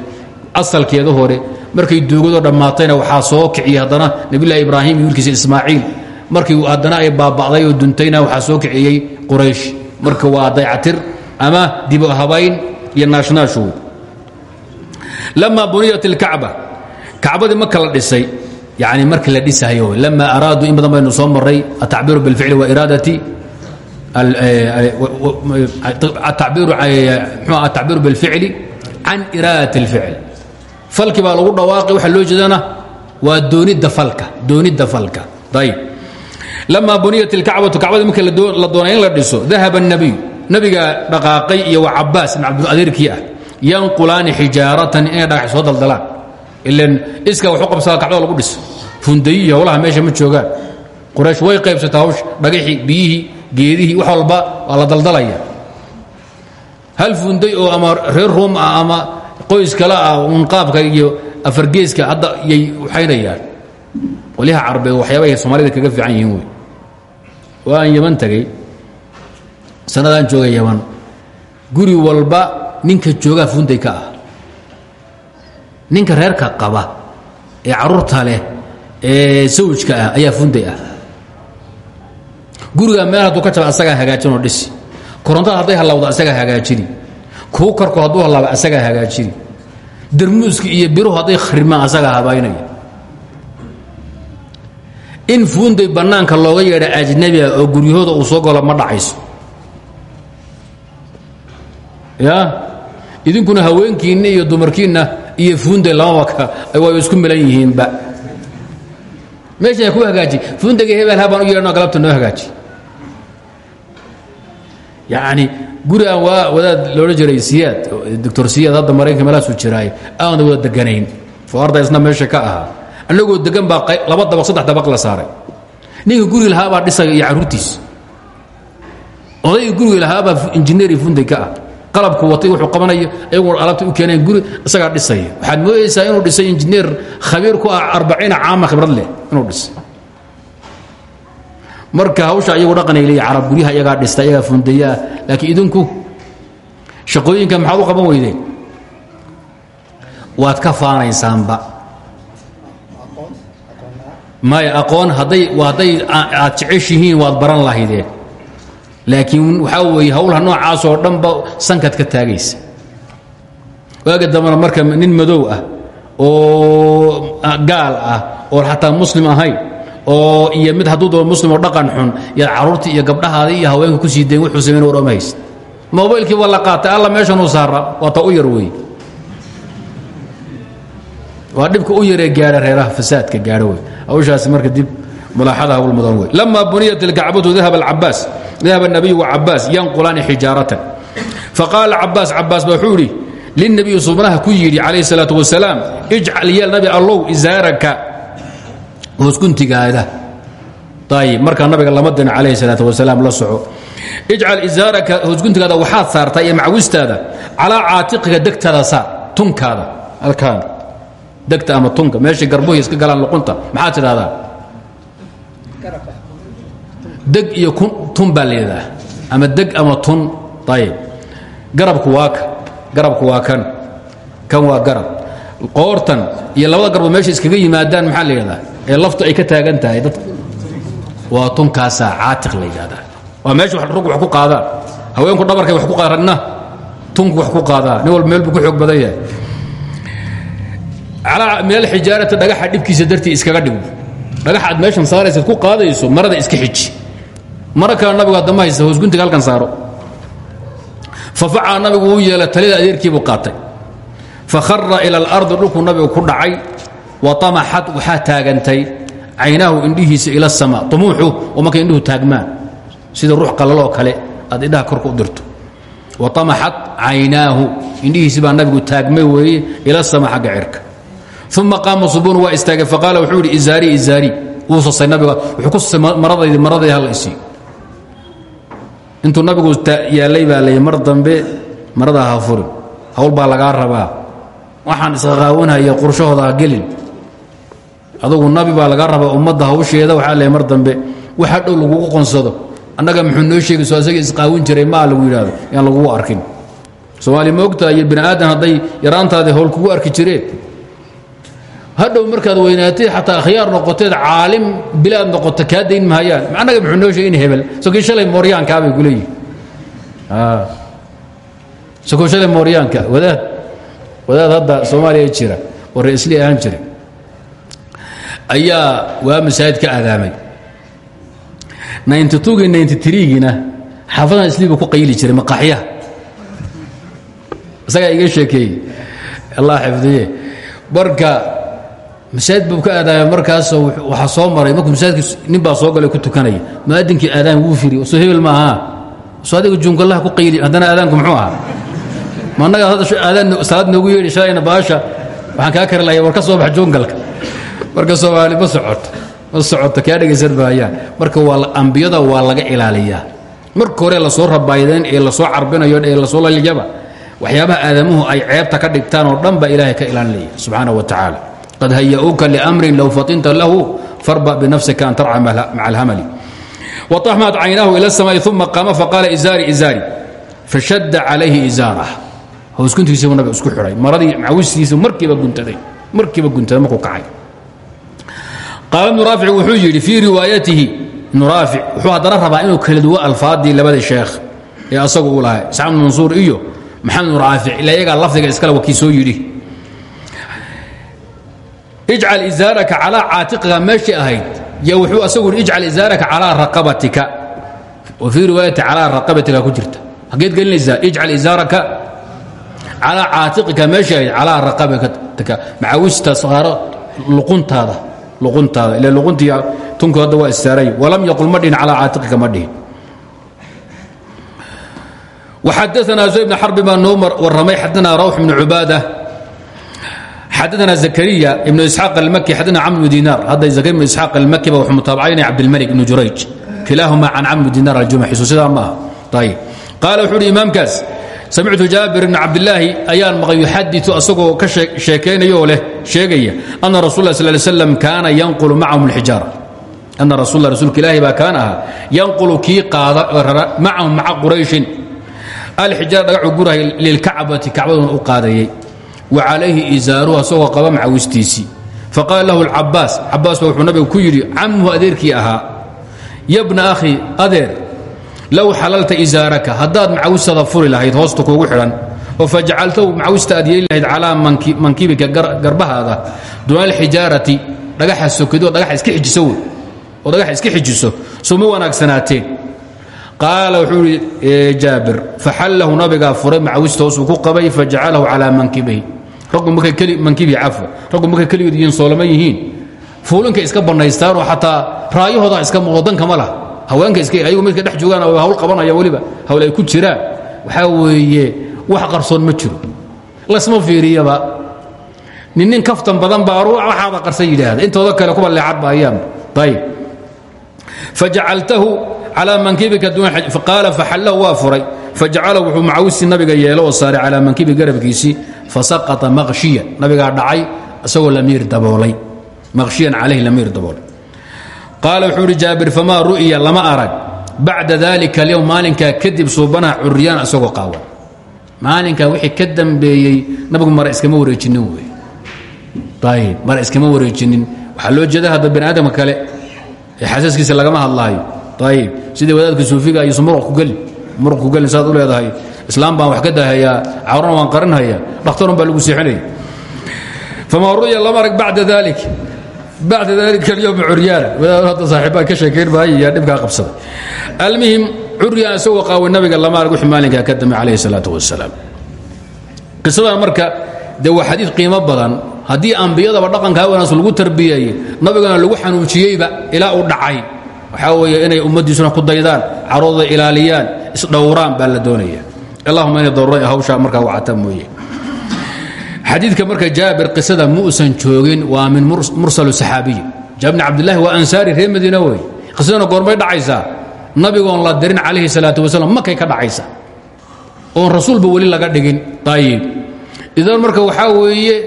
asalkeeda hore markay duugadoo dhammaatayna waxaa soo kiciya haddana nebilahi wiilkiisa ismaaciil markii haddana ay baaba'day oo duntayna waxaa soo kiciyey quraysh marka waa daycatir ama dibu habayn iyo naashnaashow lama buniyat اlkacba kacbadii marka la dhisay yani markii la dhisayo lama araaduu in badan baynu soo maray atacbiiru biاlficli wairaadati atacbiiru biاlficli can iraadat اlficl falki baa lagu dhawaaqay waxaa loo jeedana waa doonidda falka doonidda falka ayb lamaa buniyat ilkacbatu kacbadii markii la doonay in la dhiso dahaba الnabiy nabiga dhaqaaqay iyo wa ibn cabduladeerkii ah yanqulaani xijaaratan inay dhagax soo ilan iska waxu qabsada kacbada lagu dhiso fundayi iyo howlaha meesha ma joogaan quraysh way qaybsataa hawsha dhagaxii biyihii geedihii wax walba waa daldalaya hal funday oo ama reer ruum ama qoys kale ah uun qaabka iyo afargeeska hadda yay uxaynayaan qolyaha carbeed waxyaabahay soomaalida kaga fiican yihiin wey waa aan yaman tagay sanadaan jooga yaman guri walba ninka joogaa funday ka ah. Ninka reerka qaba ee carruurta leh ee sawjka ah ayaa funday ah. Guriga meel hadduu ka jaba asagaa hagaajinoo dhisi. Korontada hadday hallawdo asagaa hagaajini. Kuu karku hadduu hallaaba asagaa hagaajini. Darmuuska iyo biruhu hadday khrimaan asagaa habaynaya in fuunday bannaanka looga yeedha ajnabiga oo guryahooda uu soo galo ma dhacayso. Ya? Idinkuna haweenkiinna iyo dumarkiinna iyo fuunday lamaba way isku milan yihiinba. Meesha ku hagaaji fuundayga hebel habaan u yeedhno galabta noo hagaaji. Yacni guri aan waa wadaad loola jiray siyaad doctor siyaad hadda maraykanka meelahaasuu jiraay aana wada deganayn. Foarda isna meesha ka ahaa annagoo degan baa laba dabaq saddex dabaq la saaray. Ninka guri lahaabaa dhisaya iyo carruurtiis odayga guriga lahaabaa injineeri funday ka ah. Qalabku watay wuxuu qabanayo ayagu alabta u keeneen guri isagaa dhisaya. Waxaad moodaysaa inuu dhisay injineer khabiir ku ah arbaciina caama khibrad leh inuu dhisay. Marka hawsha iyagu dhaqanay leeya carab guryaha iyagaa dhista iyagaa fundayaa laakiin idinku shaqooyinka maxaad u qaban weydeen? Waad ka faanaysaanba maya aqoon hadday hadday aad jeceshihiin waad baran lahaydeen laakiin waxaa weeye hawlaha noocaas oo dhanba sankaad ka taagaysa. Waaga dambana marka nin madow ah oo gaal ah oo xataa muslim ahayn oo iyo mid hadduu doo muslim oo dhaqan xun yaad carruurtii iyo gabdhahaadii iyo haweenka ku sii dayn wuxuu samayn war oma hayst mobaylkii waa la qaatay alla meeshanuu saara waa ta u yar weeye waa dhibka u yaree gaara reeraha fasaadka gaara wey hawshaasi marka dib mulaaxada hawl mudan wey lama buniyat ilkacbatu dahaba alcabaas dahaba الnabiyu wacabaas yanqulaani xijaaratan faqaala cabaas cabaas ba wuxuu idhi lilnabiyi subnaha ku yidhi calayh الsalaaة wasalaam ijcal yeel nabi allow isaaraka hoosguntigaada ayib markaa nabiga lama dina calayh الsalaaة wasalaam la soco ijcal isaaraka hoosguntigaada waxaad saartaa iyo macwistaada calaa caatiqiga degtaada saar tunkaada halkaan degta ama tunka. Meeshay garbuhi iska galaan luqunta maxaad tidhahdaa deg iyo tun baa layidhaah ama deg ama tun ayib garabku waa ka garabku waa kan. Kan waa garab. Qoortan iyo labada garbood meesha iskaga yimaadaan maxaa la yidhahdaa? Ee laftu ay ka taagan tahay dadka waa tunkaasaa caatiq la yidhahdaa. Waa meesha rug wax ku qaadaan haweenku dhabarkay wax ku qaadaan ragna tunku wax ku qaadaa. Nin walba meel buu ku xoog badan yahay calaa min alxijaarati dhagaxa dhibkiisa dartii iskaga dhig dhagaxa aad meeshan saaraysaad ku qaadayso marada iska xiji. Mara kale nabigu haddama haysta halkan saaro. Fa facala nabigu wuu yeelay talida adeerkiibuu qaatay. Fa khara ila alardi dhulkuu nabigu ku dhacay. Wa tamaxad waxaa taagantay. Caynaahu indhihiisa ila sama. Tumuuxu oo markay indhuhu taagmaan. Sida ruux qalaloo kale aad indhaha korka u dirto. Wa tamaxad caynaahu indhihiisi baa nabigu taagmay weeye ila sama xagga cirka uma qaama subun waa istaagay faqaala wuxuu idhi izaari izaari wuu sasay nabiga wuxuu ku sasay maradaydi maradaydi halla isii intuu nabigu yaallay baa layii mar dambe maradaa ha furin hawl baa lagaa rabaa waxaan isqaqaawanhaya qorshahooda ha gelin adugu nabi baa lagaa rabaa ummadda hawsheeda waxaa leey mar dambe waxa dhow lagugu qonsado sheegayso asaga isqaawin jiray maa lagu yidhaahdo yaan lagugu arkin soomaali moogta iyo bini aadan hadday yaraantaadii hawl kugu arki jireen hadhow markaad weynaatay xataa akhyaar noqoteed caalim bilaad noqota kaa dayn mahayaan annaga muxuu noo sheegay in hebel? Sokii shalay mooryaankaabay ku leeyihiin sokoo shalay mooryaanka wadaad. Wadaad hadda soomaaliya jira oo ra'isli ahaan jira ayaa waa masaajid ka aadaamay. ninty twogii ninty threegiina xaafadan isliibu ku qayli jiray maqaxyaha isagaa iga sheekeeyey. Allah xifdiye. Marka masaajid buu ka aadaamay markaasoo waxaa soo maray. Markuu masaajidka nin baa soo galay ku tukanaya. Muaadinkii aadaan wuu firi soo hebel maaha. Soo adiga jungallaha ku qayli haddana aadaanku muxuu ahaa? Ma annaga hadda aadaan salaad noogu yeedhi shalayna baasha. Waxaan kaa kari lahay war ka soo bax joongalka marka soomaali ma socoto ma socoto kaa dhegaysan maayaan. Marka waa ambiyada waa laga ilaaliyaa. Marka hore la soo rabaydeen ee la soo carbinayo ee la soo lalyaba waxyaabaha aadamuhu ay ceebta ka dhigtaan oo dhan baa ilaahay ka ilaalinaya subxaana wa tacaala qad haya'uuka liamrin low fatinta lahu farba binafsika an tarca maca alhamali وطحمت caynaahu ilى الsmاء ثuma qaama faqaala izaari izaari fashada calayhi izaarah howskuntiisiibu nabig isku xidhay maradii macawistiisa markiiba guntaday markiiba guntaday markuu kacay qaala ibnu raafic wuxuu yidhi fii riwaayatihi ibnu raafic wuxuu haddana rabaa inuu kala duwo alfaadii labadii sheekh ee asagu uu lahay isxaaq bn mansuur iyo maxamed ibnu raafic ila iyagaa lafdiga iskale wakii soo yidhi ijcal isaaraka calaa caatiqiha meeshai ahayd. Yo wuxuu asagu ijcal isaaraka calaa raqabatika. Wa fii riwaayati calaa raqabatika ku jirta. Xaggeed gelinaysaa ijcal isaaraka calaa caatiqika meeshai ahayd calaa raqabatika. Macawistaa saaro luquntaada luquntaada. Ila luquntii tunka waa istaaray. Walam yaqul ma dhihin calaa caatiqika ma dhihin. Waxadaanaa zuhay bn xarbi baa noo warramay xadana rawx xadana zakariya ibnu isxaaq almaki xadana camr bnu dinaar. Hadda zakariya ibnu isxaaq almaki ba wuxuu mutaabacaynaya cabdilmalik ibnu jurayj kilaahuma can camr bnu dinaar aljumaxisu sidaa ma aha. Ayib qaala wuxuu uhi imaamkaas samictu jaabir ibna cabdilaahi ayaan maqan yuxadiu asagoo ka sheekaynaya oo leh sheegaya ana rasul lah sal slam kaana yanqulu macahum alxijaara ana rasul rasuulka ilaahi baa kaan ahaa yanqulu kii qaada macahum maca qurayshin. Alxijaara dhagaxuu gurahay lilkacbati kacbaduna u qaadayey wa calayhi isaaruhu asagoo qaba macawistiisii. Faqaala lahu اlcabaas cabaas ba wuxuu nabiga ku yidhi camuhu adeerkii ahaa. Yabna akhi adeer low xalalta isaaraka haddaad macawistada furi lahayd hoosta kuugu xidhan oo fajacaltahu macawista aad yeeli lahayd calaa mankibika garbahaada duuna alxijaarati dhagaxa sokido dhagaxa iska xijiso wey oo dhagaxa iska xijiso soo ma wanaagsanaateen qaala wuxuu ihi jaabir faxallahu nabigaa furay macawista hoosuu ku qabay fajacalahu calaa mankibihi raggu markay keligood yihiin soolama yihiin. Fuulinkay iska bannaystaan oo xataa raayahooda iska muuqdo dankama lah haweenka ayagu midka dhex joogaan oo hawl qabanaya weliba. Hawl ay ku jiraan. Waxaa weeye wax qarsoon ma jiro. Lasma fiiriyaba. Nin nin kaftan badan baa waxaada qarsan yidhaahda. Intooda kale kuba leecad ba ayaam ayib fajacaltahu calaa mankibika qaala faxallahu waa furay fajacalahu wuxuu macawistii nabiga yeelo oo saaray calaa mankibi garabkiisii fasaqata maqshiyan nabigaa dhacay isagoo lamiir daboolay maqshiyan calayhi lamiir daboolay qaala wuxuu idhi jaabir famaa ru'ya lama arag bacda dalika alyowm maalinkaa kadib suubanaha curiyaan isagoo qaawan maalinkaa wixii ka dambeeyey nabigu mara iskama wareejinin wey ayib mara iskama wareejinin waxaa loo jeeda hadda bani aadamka kale ee xasaskiisa lagama hadlaayo ayib sidii wadaadka suufiga ayuusan muruq ku gelin muruq ku gelin saad u leedahay. Islaam baan wax ka dahayaa cawrana waan qarinhayaa dhakhtarun baa lagu seexinaya famaa ru'ya lama arag bacda dalik bacda dalika alyowm curyaana wadaad hadda saaxiibbaan ka sheekayn maayo yaa dhibkaa qabsaday almuhim curyaan isagoo qaaway nabiga lama arag wixii maalinkaa ka damay calayhi salaatu wasalaam qisadan marka dee waa xadiid qiimo badan. Haddii ambiyadaba dhaqankaa wanaagsan lagu tarbiyeeyey nabigana lagu xanuujiyeyba ilaa uu dhacay. Waxaa weeye inay ummaddiisuna ku daydaan carooda ilaaliyaan isdhowraan baa la doonaya. Allahuma inay daruura hawshaa markaa wacata mooye. Xadiidka marka jaabir qisada muusan joogin waa min mursalu saxaabiyi jaabir bn cabdillahi waa ansaari reer madiina wey qisadana goormay dhacaysaa. Nabigoon la dirin calayhi salaatu wasalaam makay ka dhacaysa. Oon rasuulba weli laga dhigin. Ayib idan marka waxaa weeye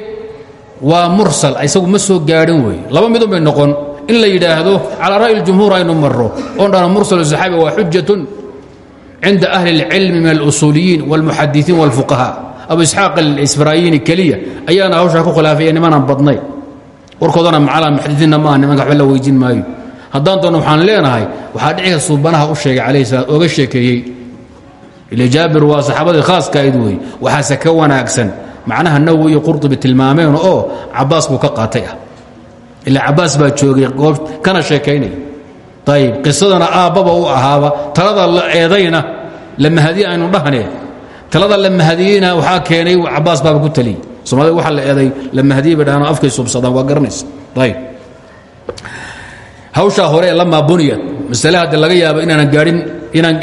waa mursal isagu ma soo gaadhin wey laba midun bay noqon. In la yidhaahdo calaa ra'yi اljumhuur aynu marro. Oon dhahno mursalu saxaabi waa xujatun cinda ahli اlcilmi min alusuuliyiin wاlmuxadisiin wاlfuqahaa abu isxaaq alisbrayini keliya ayaana hawshaa ku khilaafaya nimanaan badnay warkoodana macala muxadisiinna maaha nimanka waxba la weydiin maayo haddaan doonno waxaan leenahay waxaa dhiciga suubanaha u sheegay calayhi salaam ooga sheekeeyey ile jaabir waa saxaabadii khaaska ayd wey waxaase ka wanaagsan macnaha nawowi iyo qurtubi tilmaameen oo cabaas buu ka qaatay ah ila cabaas baa joogay goob kana sheekaynaya ayib qisadana aabbaba u ahaaba talada la eedayna lamahadi aynu dhahne talada la mahadiyeyna waxaa keenay cabaas baaba ku taliyey soomaalida waxa la eeday la mahadiye bay dhahaan afkay subsadaan waa garanaysa ayib hawshaa hore lamaa buniyad masale hadde laga yaabo inaanan gaahin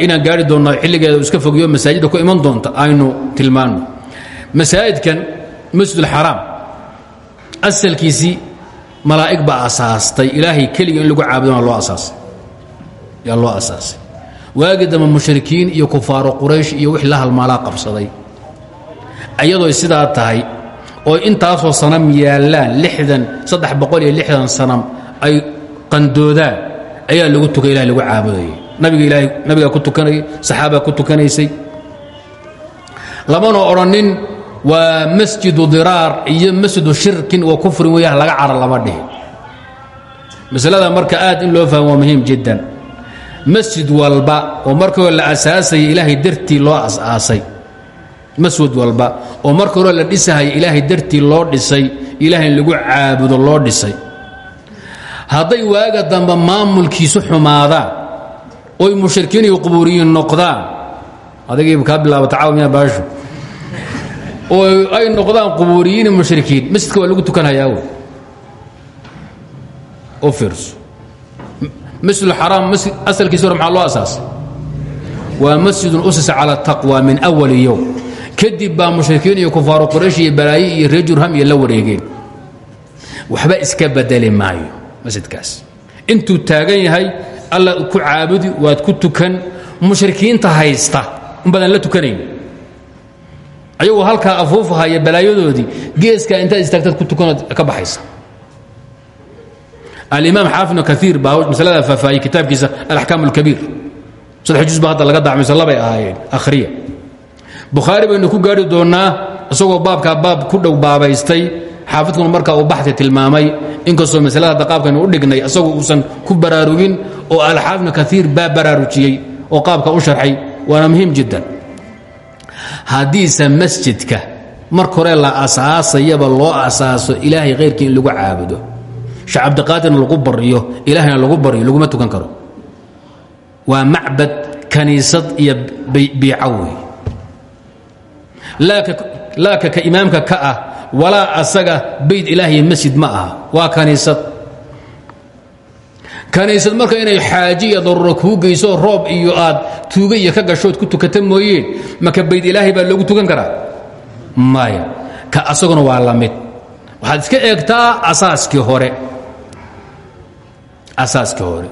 inaan gaari doonno xilligeeda iska fogiyo masaajidda ku iman doonta aynu tilmaanno masaajidkan masjid alxaraam asalkiisii malaa'ig baa asaastay. Ilaahay keliga in lagu caabudona loo asaasay yaa loo asaasay. Waagii dambe mushrikiin iyo kufaaro quraysh iyo wix la halmaalaa qabsaday. Iyadooy sidaa tahay oo intaasoo sanam yaallaan lixdan saddex boqol iyo lixdan sanam ay qandoodaan ayaa lagu tukay ilahay lagu caabudayay. Nabiga ilaahay nabigaa ku tukanayay saxaabaa ku tukanaysay. Lamana odhanin waa masjidu diraar iyo masjidu shirkin wa kufrin weeyah laga cara lama dhihi masalada marka aad in loo fahmo muhiim jiddan masjid walba oo marka hore la asaasaya ilaahay dartii loo asaasay masjid walba oo marka hore la dhisahaya ilaahay dartii loo dhisay ilaahay lagu caabudo loo dhisay. Hadday waaga dambe maamulkiisu xumaadaan oy mushrikiin iyo qubuuriyiin noqdaan adigiiba kaa bilaabata caawiya baashu? Oo ay noqdaan qubuuriyiin iyo mushrikiin masjidka waa lagu tukanhayaa u fiirso masjidulxaraam asalkiisa hore maxaa loo asaasay? Waa masjidun usisa cala taqwa min awali yowm kadib baa mushrikiin iyo kufaaru quraysh iyo balaaye iyo reer jurham iyo la wareegeen. Waxba iska bedeli maayo masjidkaas. Intuu taagan yahay alla ku caabudi waad ku tukan mushrikiinta haysta unbaadaan la tukanayn ayagoo halkaa afuufahaya balaayadoodii geeskaa intaad istaagtaad ku tukanood ka baxaysa alimaam xaafid ibnu kaiir baa masalada faahfaahiyey kitaabkiisa alaxkaam alkabiir saddex juz ba hadda laga dacmayso labay ahaayeen akhriya bukhaari baynu ku gaari doonnaa isagoo baabkaa baab ku dhow baabaystay xaafidkuna markaa uu baxti tilmaamay inkastoo masalada hadda qaabkaynu u dhignay isagoo uusan ku baraarugin oo alxaafid ibnu kaiir baa baraarujiyey oo qaabka u sharxay waana muhiim jiddan haddiise masjidka marka hore la asaasayaba loo asaaso ilaahay khayrkii sheekh cabdiqaadirna lagu baryo ilaahayna lagu baryo laguma tukan karo. Waa macbad kaniisad iyo biico wey laaka ka imaamka ka ah walaa asaga bayd ilaahiy masjid ma aha. Waa kaniisad. Kaniisad marka inay xaaji iyo daruuro kuu geyso roob iyo aad tuuga iyo ka gashood ku tukata mooyeen maka bayd ilaahay baa loogu tukan karaa? Maya ka asaguna waa la mid waxaad iska eegtaa asaaskii hore. Asaaskii hore.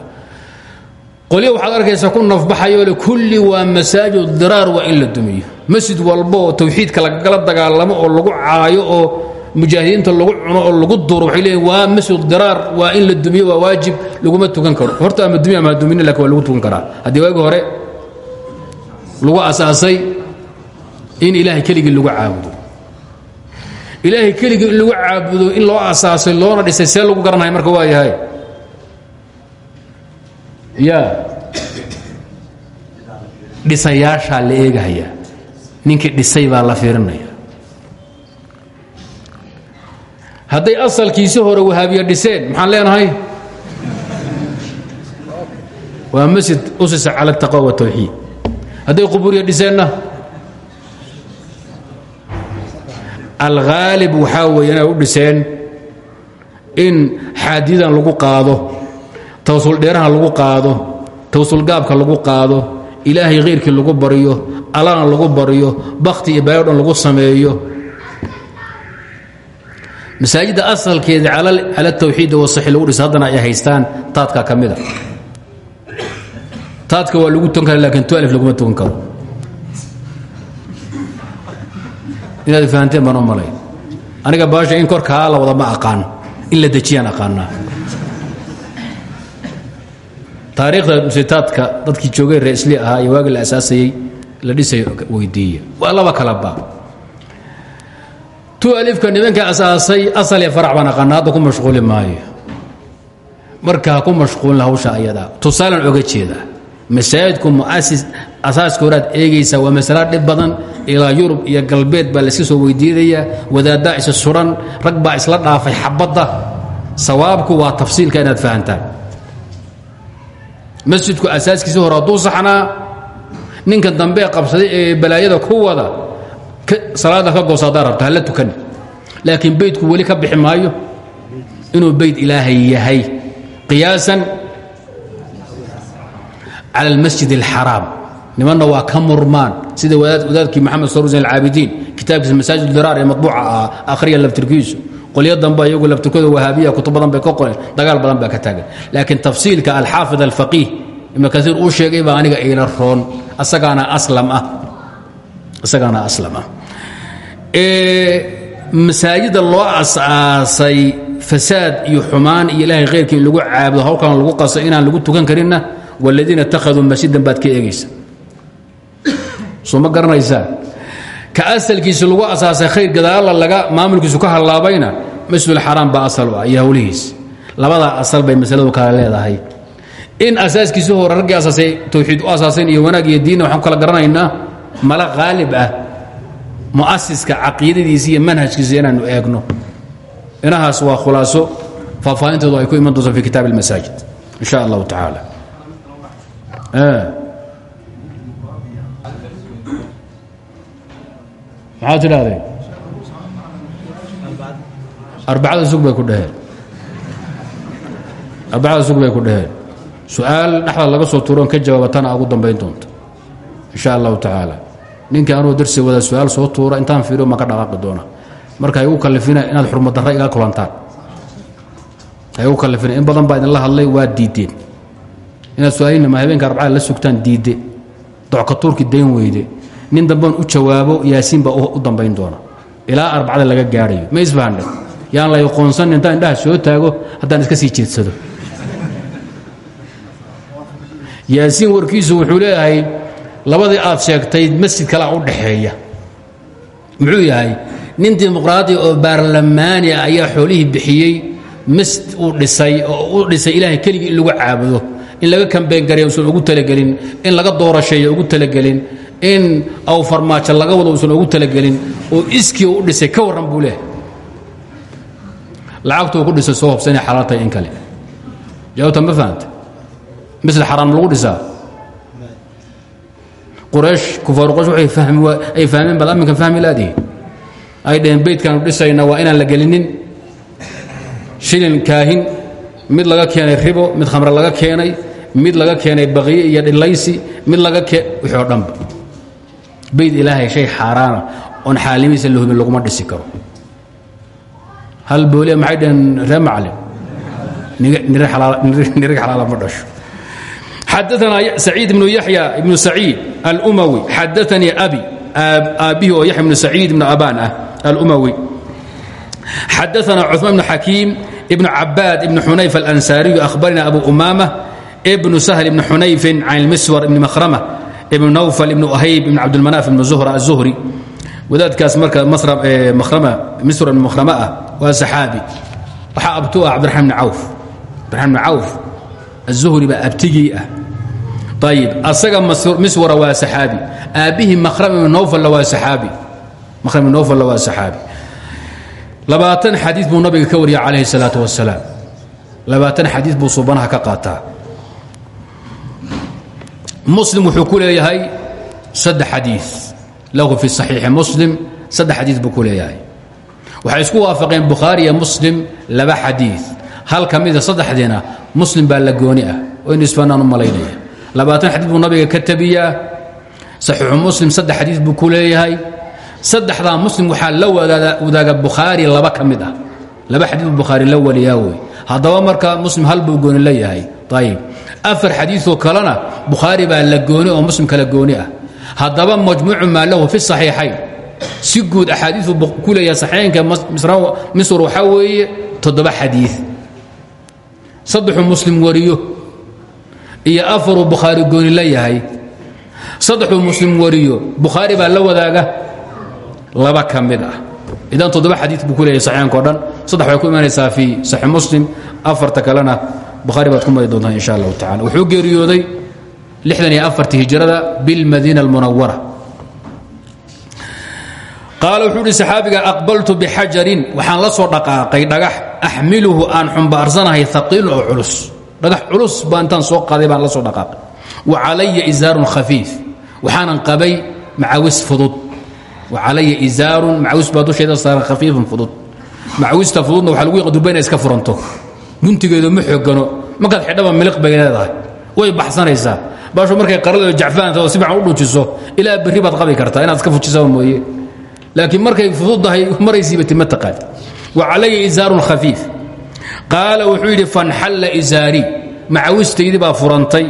Qolyo waxaad arkaysaa ku nafbaxayo le kulli waa masaajid diraar waa in la dumiyo. Masjid walba oo tawxiidka lagala dagaalamo oo lagu caayo oo mujaahidiinta lagu cuno oo lagu duro waxay leeyiin waa masjid diraar waa in la dumiyo waa waajib laguma tukan karo. Horta ama dumiya ama duminin laakiin waa lagu tukan karaa. Haddii waagi hore lagu asaasay in ilaahay keligii lagu caabudo ilaahay keligii in lagu caabudo in loo asaasay loona dhisay see lagu garanaya marka waa yahay. Ya dhisayaashaa la eegahayaa ninkii dhisay baa la fiirinaya. Hadday asalkiisi hore wahaabiya dhiseen maxaan leenahay? Waa masjid usisa cala taqwa watawxiid hadday qubuuriya dhiseenna alghaalib waxaa weeye inay u dhiseen in xaadidan lagu qaado tawasuldheeraha lagu qaado tawasulgaabka lagu qaado ilaahay khayrkii lagu baryo allana lagu baryo bakti iyo baayo dhan lagu sameeyo. Masaajidda asalkeeda cala tawxiid wasaxi lagu dhisa haddana ay haystaan taadka ka mida taadka waa lagu tukan kara laakiin tualif laguma tukan karo inaad fahanteen baan u malay. Aniga baasha in korkaa la wada ma aqaan in la dejiyaan aqaanaa. Taariikhda musitaadka dadkii joogay reesli ahaa iyo waagii la asaasayey la dhisay weydiiya. Waa laba kala baab. Tu alifka nimanka asaasay asal ee farac baan aqaana hadda ku mashquuli maayo. Marka ha ku mashquulin hawsha ayadaa tusaalan oga jeedaa masaajidku muasis asaaska horaad eegaysaa waa masala dhib badan ilaa yurub iyo galbeed baa layska soo weydiinayaa wadaaddaa isa suran rag baa isla dhaafay xabadda. Sawaabku waa tafsiilka inaad fahantaan. Masjidku asaaskiisa hore hadduu saxnaa ninka dambe qabsaday ee balaayada ku wada salaada ka goos haddaa rabta hala tukani laakiin beydku weli ka bixi maayo inuu beyd ilaahay yahay qiyaasan cala almasjid alxaraam nimanna waa ka murmaan. Sida wadaadkii maxamed saruusin alcaabidiin kitaabkiisa masaajid diraar ee matbuuca ahaa akhriya laftirkiisu. Qolyo dambe iyagu labturkada wahaabiya kutub badan bay ka qoreen dagaal badan baa ka taagan. Laakiin tafsiilka alxaafid alfaqiih ibnu kaiir uu sheegay baa aniga ila roon. Asagaana aslam ah. Isagaana aslam ah. Masaajida loo asaasay fasaad iyo xumaan iyo ilaahay khayrkii in lagu caabudo hawlkan lagu qaso inaan lagu tukan karinna waladiina ittakhaduu masjidan baad ka eegaysa soo ma garanaysaa ka asalkiisa lagu asaasay khayr gadaalla laga maamulkiisu ka hallaabayna masjidulxaraam baa asal u ah iyo asal bay masaladu kale leedahay. In asaaskiisu hore raggii asaasay tawxiid u asaasayn iyo wanaag iyo diinna waxaan kala garanaynaa mala qaalib ah. Mu'asiska caqiidadiisa iyo manhajkiisa inaannu eegno. Inahaas waa khulaaso faahfaahinteedu ay ku iman doonto fi kitaab almasaajid in sha allahu tacaala maxaad tidhahdeen arbacada sug bay ku dhaheen. Arbacada sug bay ku dhaheen. Su'aal laga soo tuuroon ka jawaabatana ugu dambayn doonta in sha allahu tacaala. Ninkii anuu darsi wada su'aal soo tuura intaan fiiriyo ma ka dhaqaaqi doona. Marka igu kalifina inaad xurmadarra iga kulantaan. Igu kalifina in badan baa idinla hadlay waa diideen. Inaad su'aalihina ma habeenka arbacada la sugtaan diidde. Docka tuurki dayn weyde nin dambeon u jawaabo yaasiin baa u dambayn doona. Ilaa arbacada laga gaadhayo ma isbahandhe yaan lay qoonsan intaan indhaha soo taago haddaan iska sii jeedsado. Yaasiin warkiisu wuxuu leeyahay labadii aad sheegtay masjid kalea u dhaxeeya. Muxuu yahay nin dimuqraadi oo baarlamaani ah ayaa xoolihii bixiyey masjid uu dhisay oo u dhisay ilaahay keligii in lagu caabudo in laga kambeyngareeya usan ugu talagelin in laga doorasheeyo ugu talagelin in aw farmaajo laga wado usan ugu talagelin oo iskii u dhisay ka warran buu leehay lacagtuu ku dhisay soo hobsanay xalaaltahay in kale. Jawaabta ma fahamta misl xaraam lagu dhisaa? Quraysh kufaar quraysh waxay fahmi ay fahmeen baad aminkan fahmi laadihi ay dhaheen beydkaanu dhisayna waa inaan la gelinin. Shilin kaahin mid laga keenay ribo mid khamre laga keenay mid laga keenay baqiye iyo dhilaysi mid laga keen wixii oo dhanba bayd ilaahay shay xaaraana oon xaalimihiisa la hubin laguma dhisi karo. Hal booliya maxay dhaheen ree macalin. Nirig xalaala ma dhasho. Xadaana saciid ibnu yaxya ibnu saciid alumawi. Xadaanii abi aabbihi oo yaxya ibnu saciid ibnu abaan ah alumawi. Xadaana cuثmaan ibnu xakiim ibnu cabaad ibnu xunayf alansaariyu. Ahbarina abu umaama ibnu sahl ibni xunayfin can ilmiswar ibni mahrama ibnu nawfal ibnu ahayb ibn cabdilmanaaf ibnu zuhra azuhri wadaadkaas marka misr ibn makhrama ah waa saxaabi. Waxaa abtu ah cabdiraxmaan bni cawf. Cabdiraxmaan bni cawf azuhri baa abtigii ah. Ayib asaga miswara waa saxaabi. Aabbihii mahrama ibn nawfalla waa saxaabi. Mahrama ibn nawfalla waa saxaabi. Labaatan xadiid buu nabiga ka wariyay calayhi salaatu wasalaam labaatan xadiid buu subanaha ka qaataa muslim wuxuu ku leeyahay saddex xadii lahu fi saxiixi muslim saddex xadiid buu ku leeyahay. Waxay isku waafaqeen bukhaari iyo muslim laba xadiid hal ka mida saddexdiina muslim baa la gooni ah oo inu isbaanaan u malaynaya. Labaatan xadiid buu nabiga ka tabiyaa. Saxiixu muslim saddex xadiid buu ku leeyahay. Saddexdaa muslim waxaa la wadaaga bukhaari laba ka mid ah. Laba xadiid bukhaari la waliyaa wey haddaba marka muslim hal buu gooni la yahay. Ayib afar xadiioo kalena bukhaari baa la gooni oo muslim kala gooni ah. Haddaba majmuucu maa lahu fi saxiixayn. Si guud axaadiiu ku leeyahay saxiixaynka misr waxaa weeye toddoba xadii saddexuu muslim wariyo. Iyo afaruu bukhaari gooni la yahay. Saddexuu muslim wariyo. Bukhaari baa la wadaaga. Laba ka mid ah. Idan toddoba xadii buu ku leeyahay saxiixaynka o dhan. Saddex way ku imanaysaa fii saxiix muslim. Afarta kalena bukhaari baad ku mari doontaa insha allahu tacala wuxuu geeriyooday lixdan iyo afartii hijrada bilmadiina almunawara qaala wuxuu uhi saxaabiga aqbaltu bixajarin waxaan la soo dhaqaaqay dhagax axmiluhu aan xumbaarsanahay haqiilun oo culus. Dhagax culus baa intaan soo qaaday baan la soo dhaqaaqay. Wa calaya izaarun khafiif. Waxaanan qabay macawis fudud. Wa calaya izaarun macawis baa dusheeda saaran khafiifun fudud. Macawista fududna waxaa lagu inay iska furanto guntigeedu ma xoogano markaad xidhaba miliq bay leedahay. Way baxsanaysaa. Baashu markay qarado jacfaanta oo si fiican u dhuujiso ilaa berri baad qabi kartaa inaad iska fujisaba mooye. Laakiin markay fududdahay maraysiibati ma taqaan wa calaya isaarun khafiif. Qaala wuxuu yidhi fanxalla isaarii macawistaydii baa furantay.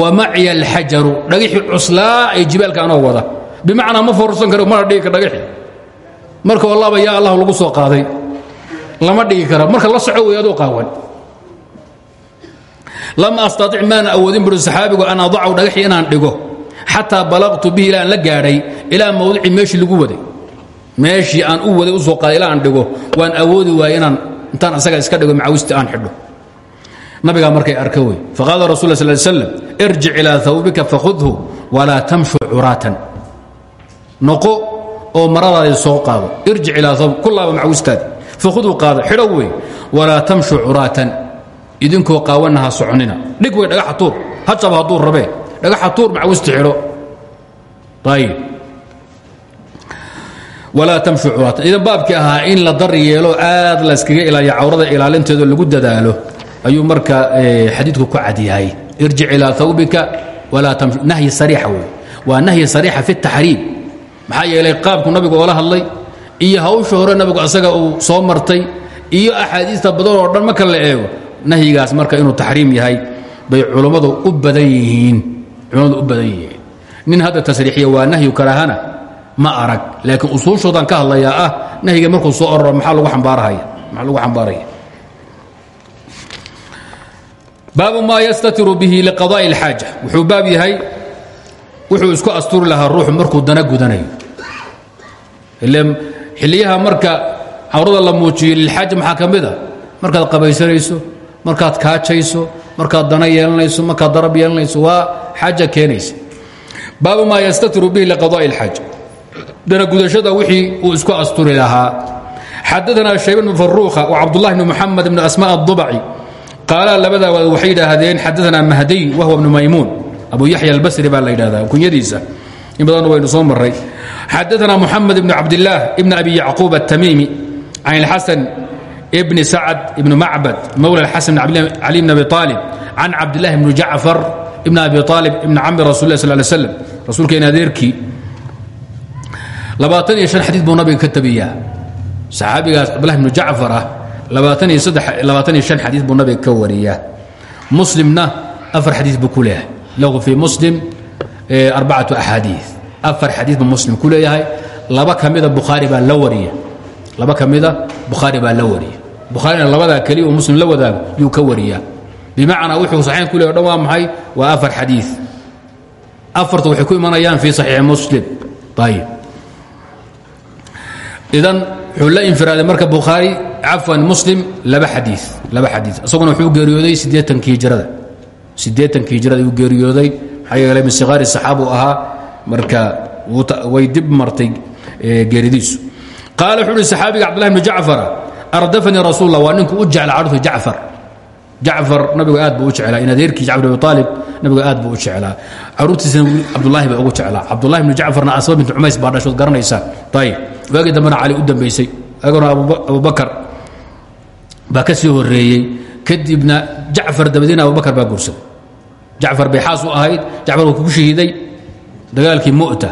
Wa macya alxajaru. Dhagixii cuslaa ee jibaalka anoo wada. Bimacnaa ma foorsan karo mana dhigi kar dhagixi. Marka wallaaba yaa allah lagu soo qaaday lama dhigi kara marka la soco wey qaawan. Lam astaic maana awoodin buri saxaabigu an adacu dhagaxi inaan dhigo. Xataa balaqtu bihi ilaa aan la gaadhay ilaa mawdici meeshii lagu waday. Meeshii aan u waday u soo qaaday ilaa aan dhigo. Waan awoodi waayey inaan intaan asaga iska dhigo macawisti aan xidho. Nabigaa markay arka wey faqaala rasul sl slam irjic ilaa hawbika fakhudhu walaa tamshu curaatan. Noqo oo maradaadii soo qaado. Irjic ilaa hawb ku macawistaadi fakhudhu qaada xidho wey walaa tamshu curaatan. Idinkoo qaawanna ha soconina. Dhig wey dhagaxa tuur. Hajaba hadduu rabee dhagaxa tuur macawista xidho ayib walaa tamshu curaatan. Idan baabkii ahaa in la dar yeelo aad layskaga ilaaliyo cawrada ilaalinteedo lagu dadaalo ayuu marka xadiidku ku cad yahay. Irjic ilaa hawbika walaa tamshu nahyi sariixa wey waa nahyi sariixa fi taxriim maxaa yeelay qaabku nabigu oola hadlay iyo hawsha hore nabigu asaga uu soo martay iyo axaadiista badan oo dhan marka la eego nahyigaas marka inuu taxriim yahay bay culummadu u badan yihiin. Culummadu u badan yihiin. Nin hadda tasriixiya waa nahyu karaahana ma arag. Laakiin usuushoodan ka hadlayaa ah nahyiga markuu soo ororo maxaa lagu ambaarahaya maxaa lagu xambaaraya? Baabu maa yastatiru bihi liqadaa'i اlxaaja wuxuu baab yahay wuxuu isku asturi lahaa ruuxu markuu dana gudanayo xilliyaha marka cawrada la muujiyo lilxaaji maxaa ka mid a? Markaad qabaysanayso markaad kaajayso dana yeelanayso markaad darab yeelanayso waa xaaja keenaysa. Baabu maa yastatiru bihi liqadaai اlxaaj danagudashada wixii uu isku asturi lahaa. Xadaanaa shayban bn faruukha wacabdullahi bn muxamed bn asma aلdubci qaalaa labadaa waad waxay yidhaahdeen xadaanaa mahdiy wahwa bnu maymuun. Abu yaxya albasri baa la yidhahdaa kunyadiisa. In badan waynu soo maray xadaثna muxamed bn cabdillaah ibn abi yacquub الtamiimi can اlxasan bn sacd ibn macbad mawla اxasan cali bn abi طaalib can cabdillahi bn jacfar ibn abi طaalib ibn cami rasul lah sl ly slam rasuulkeena adeerkii labaatan iyo an xadii buu nabiga ka tabiyaa saxaabigaas cabdulahi bnu jacfar ah labaatan iyo labaatan iyo an xadiid buu nabiga ka wariyaa muslimna afar xadiid buu ku leeyahay lahu fii muslim arbacatu axaadii afar xadiid buu muslim ku leeyahay. Laba ka mida bukhaari baa la wariya laba ka mida bukhaari baa la wariya bukhaarina labadaa keliya uu muslim la wadaago yuu ka wariyaa. Bimacnaa wuxuu saxiixan ku leey o dhan waa maxay? Waa afar xadiid afartu waxay ku imanayaan fii saxiixi muslim. Ayib idan wuxuu la marka bukhaari cafwan muslim laba xadii laba xadii isaguna wuxuu geeriyooday siddeetankii hijrada siddeetankii hijrada ayuu geeriyooday. Maxaa min siqaari saxaabu ahaa marka way dib martay geeridiisu. Qaala wuxuu uhi saxaabiga cabdullahi bnu jacfara ardafanii rasuul waa ninkuu u jecla carruurta jacfar. Aad buu u in adeerkii jacfar abi aalib nabigu aad buu u jeclaa. Caruurtiisana cabdulahi baa ugu jeclaa. Cabdulahi bnu jacfarna asba bint cumays baa dhashood garanaysaa. Ayib waagii dambena cali u dambaysay agona abubakar baa ka sii horeeyey kadibna jacfar dabadiina abubakar baa guursaday. Jacfar bay xaas u ahayd jacfar wuu kugu shahiiday dagaalkii mu'ta.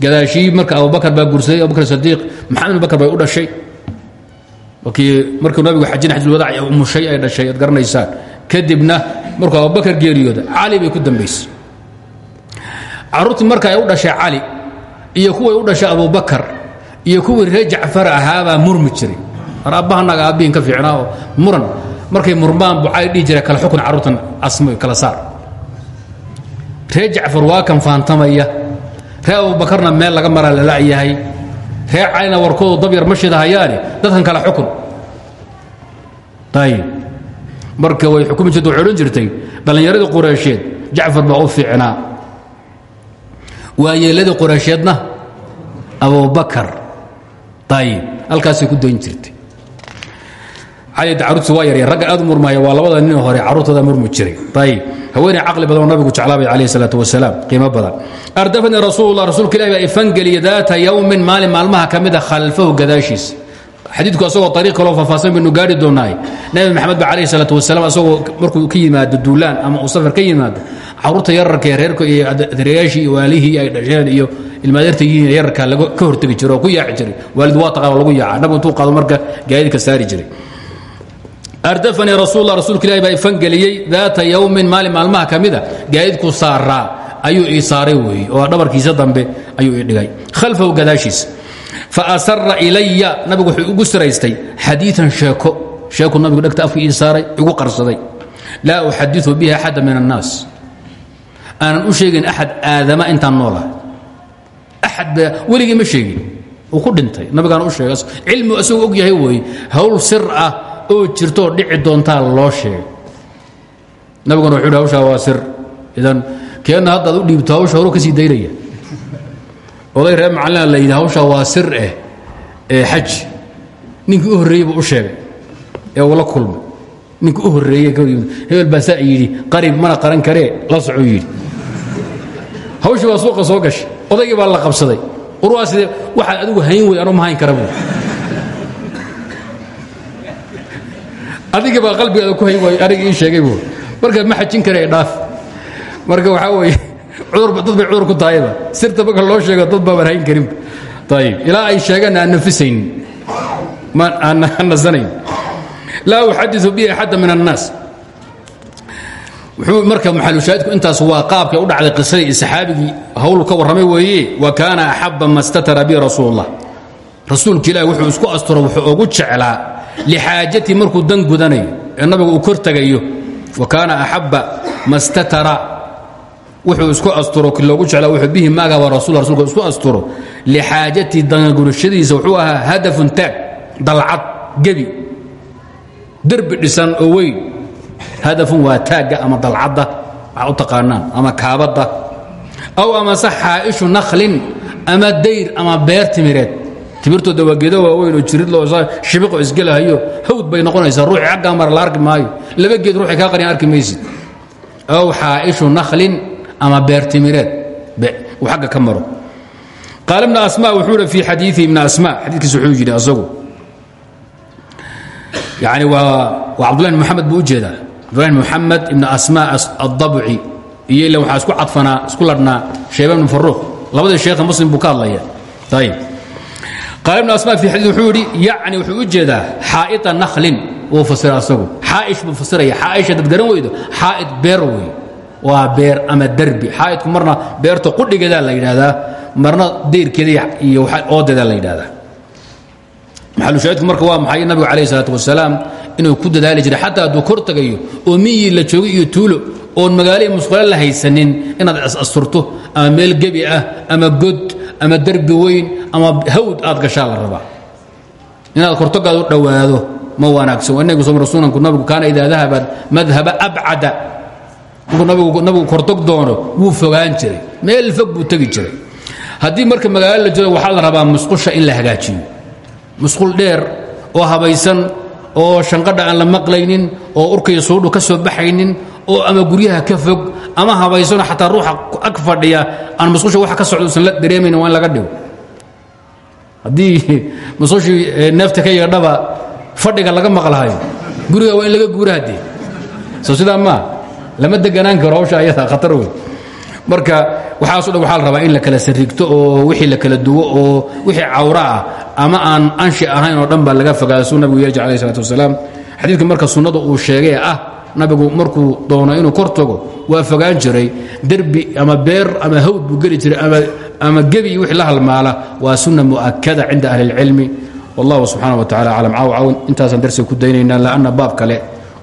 Gadaashii marka abubakar baa guursaday abubakar sadiiq maxamed bin bakar bay u dhashay. Markii markuu nabigu xajina xajulwadaac umushay ay dhashay ad garanaysaan. Kadibna markuu abubakar geeriyooda cali bay ku dambaysay. Carruurtii marka ay u dhashay cali iyo kuway u dhashay abubakar iyo kuwii reer jacfar ahaabaa murmi jiray. Ar abbahanaga aabbihin ka fiicnaa oo muran. Markay murmaan bucay dhihi jira kala xukun carruurtan asmo kala saar reer jacfar waa kan faantamaya. Reer abubakarna meel laga maraa lala'yahay reer calina warkoodu dab yar ma shidahayaane dadkan kala xukun. Ayib marka way xukumi jirta waxay odhan jirtay dhallinyaradii qureysheed jacfar baa u fiicnaa waa yeelladii qureysheedna abubakar ayib halkaasay ku dayn jirtay cali carruurtii waa yaryar ragga aad u murmaya waa labada nin hore carruurtooda murmi jiray. Ayib haweeney caqli badan oo nabigu jeclaabay calayhi salaatu wasalaam qiimo badan. Ardafanii rasuulullah rasuulka ilahi baa ifangeliya daata yowmin maalin maalmaha ka mida khalfahu gadaashiisa xadiidku asagoo ariiq kaloo faahfaahsan baynu gaari doonaay nabi maxamed ba calayhi salaatu wasalaam asagoo markuu ka yimaado duulaan ama uu safar ka yimaado carruurta yararka ee reerka iyo adeerayaashii iyo waalihii ay dhasheen iyo ilmaadeerta yihiin yararkaa ka hortegi jiro oo ku yaaci jiray. Waalid waa taqaaba lagu yaaca. Nabigu intuu qaado marka gaadiidka saari jiray ardafanii rasuullah rasuulka ilahi baa ifangeliyey daata yowmin maalin maalmaha ka mida gaadiidku saaraa ayuu ii saaray oo dhabarkiisa dambe ayuu ii dhigay khalfahu gadaashiisa fa asara ilaya nabigu wuxuu igu siraystay xadiian sheeko sheeku nabigu dhegta afka ii saaray qarsaday laa uxadiu bihi axada min annaas aanan u sheegin axad aadama intaan noolahay axad ba weligii ma sheegin uu ku dhintay nabigaana u sheegay cilmigu asagoo og yahay weeye hawl sir ah oo jirtooo dhici doontaa loo sheegay. Nabiguna wuxuu hi hawshaa waa sir. Idan keenna haddaad u dhiibto hawsha horu ka sii daynaya. Oday reer macallina la yidhi hawshaa waa sir eh ee xaj. Ninkii u horreeyey buu u sheegay ee uu la kulmay ninka u horreeyey hebel baa saa yidhi qarib mana qaran karee la socuu yidhi. Hawshii baa suuqa soo gashay. Odaygii baa la qabsaday. Urwaa sidee waxaad adigu hayn wey anuu ma hayn kara buu adigii baa qalbigaada ku hayn waay ii sheegay buu. Marka ma xajin kare dhaaf. Marka waxaa weeye cudur dad bay cudur ku tahayba sirta marka loo sheego dad baaban hayn karinba ayib ilaa ay sheegaan aan ma aan nasanayn. Laa uxadiu bihi axada min annaas. Wuxuu marka maxalushaahidku intaas waa qaabkay u dhacday qisadii iyo saxaabigii ka warramay weeye. Wa kaana axaba ma bi rasuul اllah wuxuu isku asturo wuxuu ugu jeclaa lixaajatii markuu dan gudanayo ee nabigu uu kor tagayo wa kaana axaba ma statara wuxuu isku asturo ki loogu jeclaa wuxuu bihi maagaba rasul rasulka isku asturo lixaajatii dangagurashadiisa wuxuu ahaa hadafun taag dalcad gebi derbi dhisan oo weyn hadafun waa taagga ama dalcadda waxaa u taqaanaan ama kaabadda aw amase xaa'ishu nakhlin ama dayr ama beer timireed timirtooda waa geedo waaweyn oo jirid loo shibiqo isgelahayo hawd bay noqonaysaa ruuxi xaggaa mara la arki maayo. Laba geed ruuxi kaa qariyan arki maysid. Aw xaa'ishu nakhlin ama beer timireed. Uu xagga ka maro. Qaal ibna asma wuxuu hi fii xadiiii ibna asma xadiikiisa wuxuu yidhi asagu. Yani waa waa cabdullahi bn moxamed buu u jeedaa. Cabdullahi bn moxamed ibn asma aلdabci iyo ila waxaa isku cadfanaa isku ladhnaa shayba ibn faruuq labadii sheekha muslim buu ka hadlaya ayib qaal ibn asma fi xadiid wuxuu yidhi yacni wuxuu u jeedaa xaa'ita nakhlin wuu fasira asagu. Xaa'ish buu fasiraya xaaisha dad garan weydo xaa'id beer wey. Waa beer ama derbi. Xaa'idku marna beerta qudhigeedaa la yidhaahdaa marna deyrkeeda iyo oodeedaa la yidhahdaa maxalushaahidku marka waa maxay? Nabigu calayh isalaat wasalaam inuu ku dadaali jiray xataa hadduu kor tagayo oo miyii la joogay iyo tuulo oon magaalihi musqule la haysanin inaad asturto ama meel gebi ah ama god ama derbi weyn ama hawd aad gashaa la rabaa. Inaad kortogaad u dhowaado ma wanaagsan. Inagu sunanku nabigu kaana idaa dahaba madhaba abcada. Markuu nabigu kortog doono wuu fogaan jiray. Meel fog buu tegi jiray. Haddii marka magaalo la jiro waxaa la rabaa musqusha in la hagaajiyo. Musqul dheer oo habaysan oo shanqadha aan la maqlaynin oo urkaiyo suudhu ka soo baxaynin oo ama guryaha ka fog ama habaysanoo xataa ruuxa ag fadhiya aan musqusha waxa ka socda usan la dareemaynin waa in laga dhigo. Haddii musqushii neefta ka yeedhaba fadhiga laga maqlahayo guriga waa in laga guura haddee soo sidaa maa lama deganaan karo hawsha ayada khatar wey marka waxaaso dhan waxaa la rabaa in la kala sariigto oo wixii la kala duwo oo wixii cawra ah ama aan anshi ahayn oo dhan baa laga fogaada suu nabigu yeelji alayh isalaat wasalaam. Xadiidka marka sunnada uu sheegay ah nabigu markuu doono inuu kor tago waa fogaan jiray derbi ama beer ama hawd buu geli jiray ama gebi iyo wixii la halmaala waa sunna mu'akada cinda ahli اlcilmi wallahu subxaana wa tacala aclam. Caaw cawn intaasaan darsiga ku daynaynaa laanna baab kale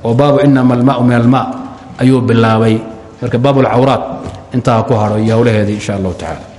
oo baabu inama almaau min alma ayuu bilaabay. Marka baab اlcawraat intaa ku hadho iyo howlaheedii insha allahu tacala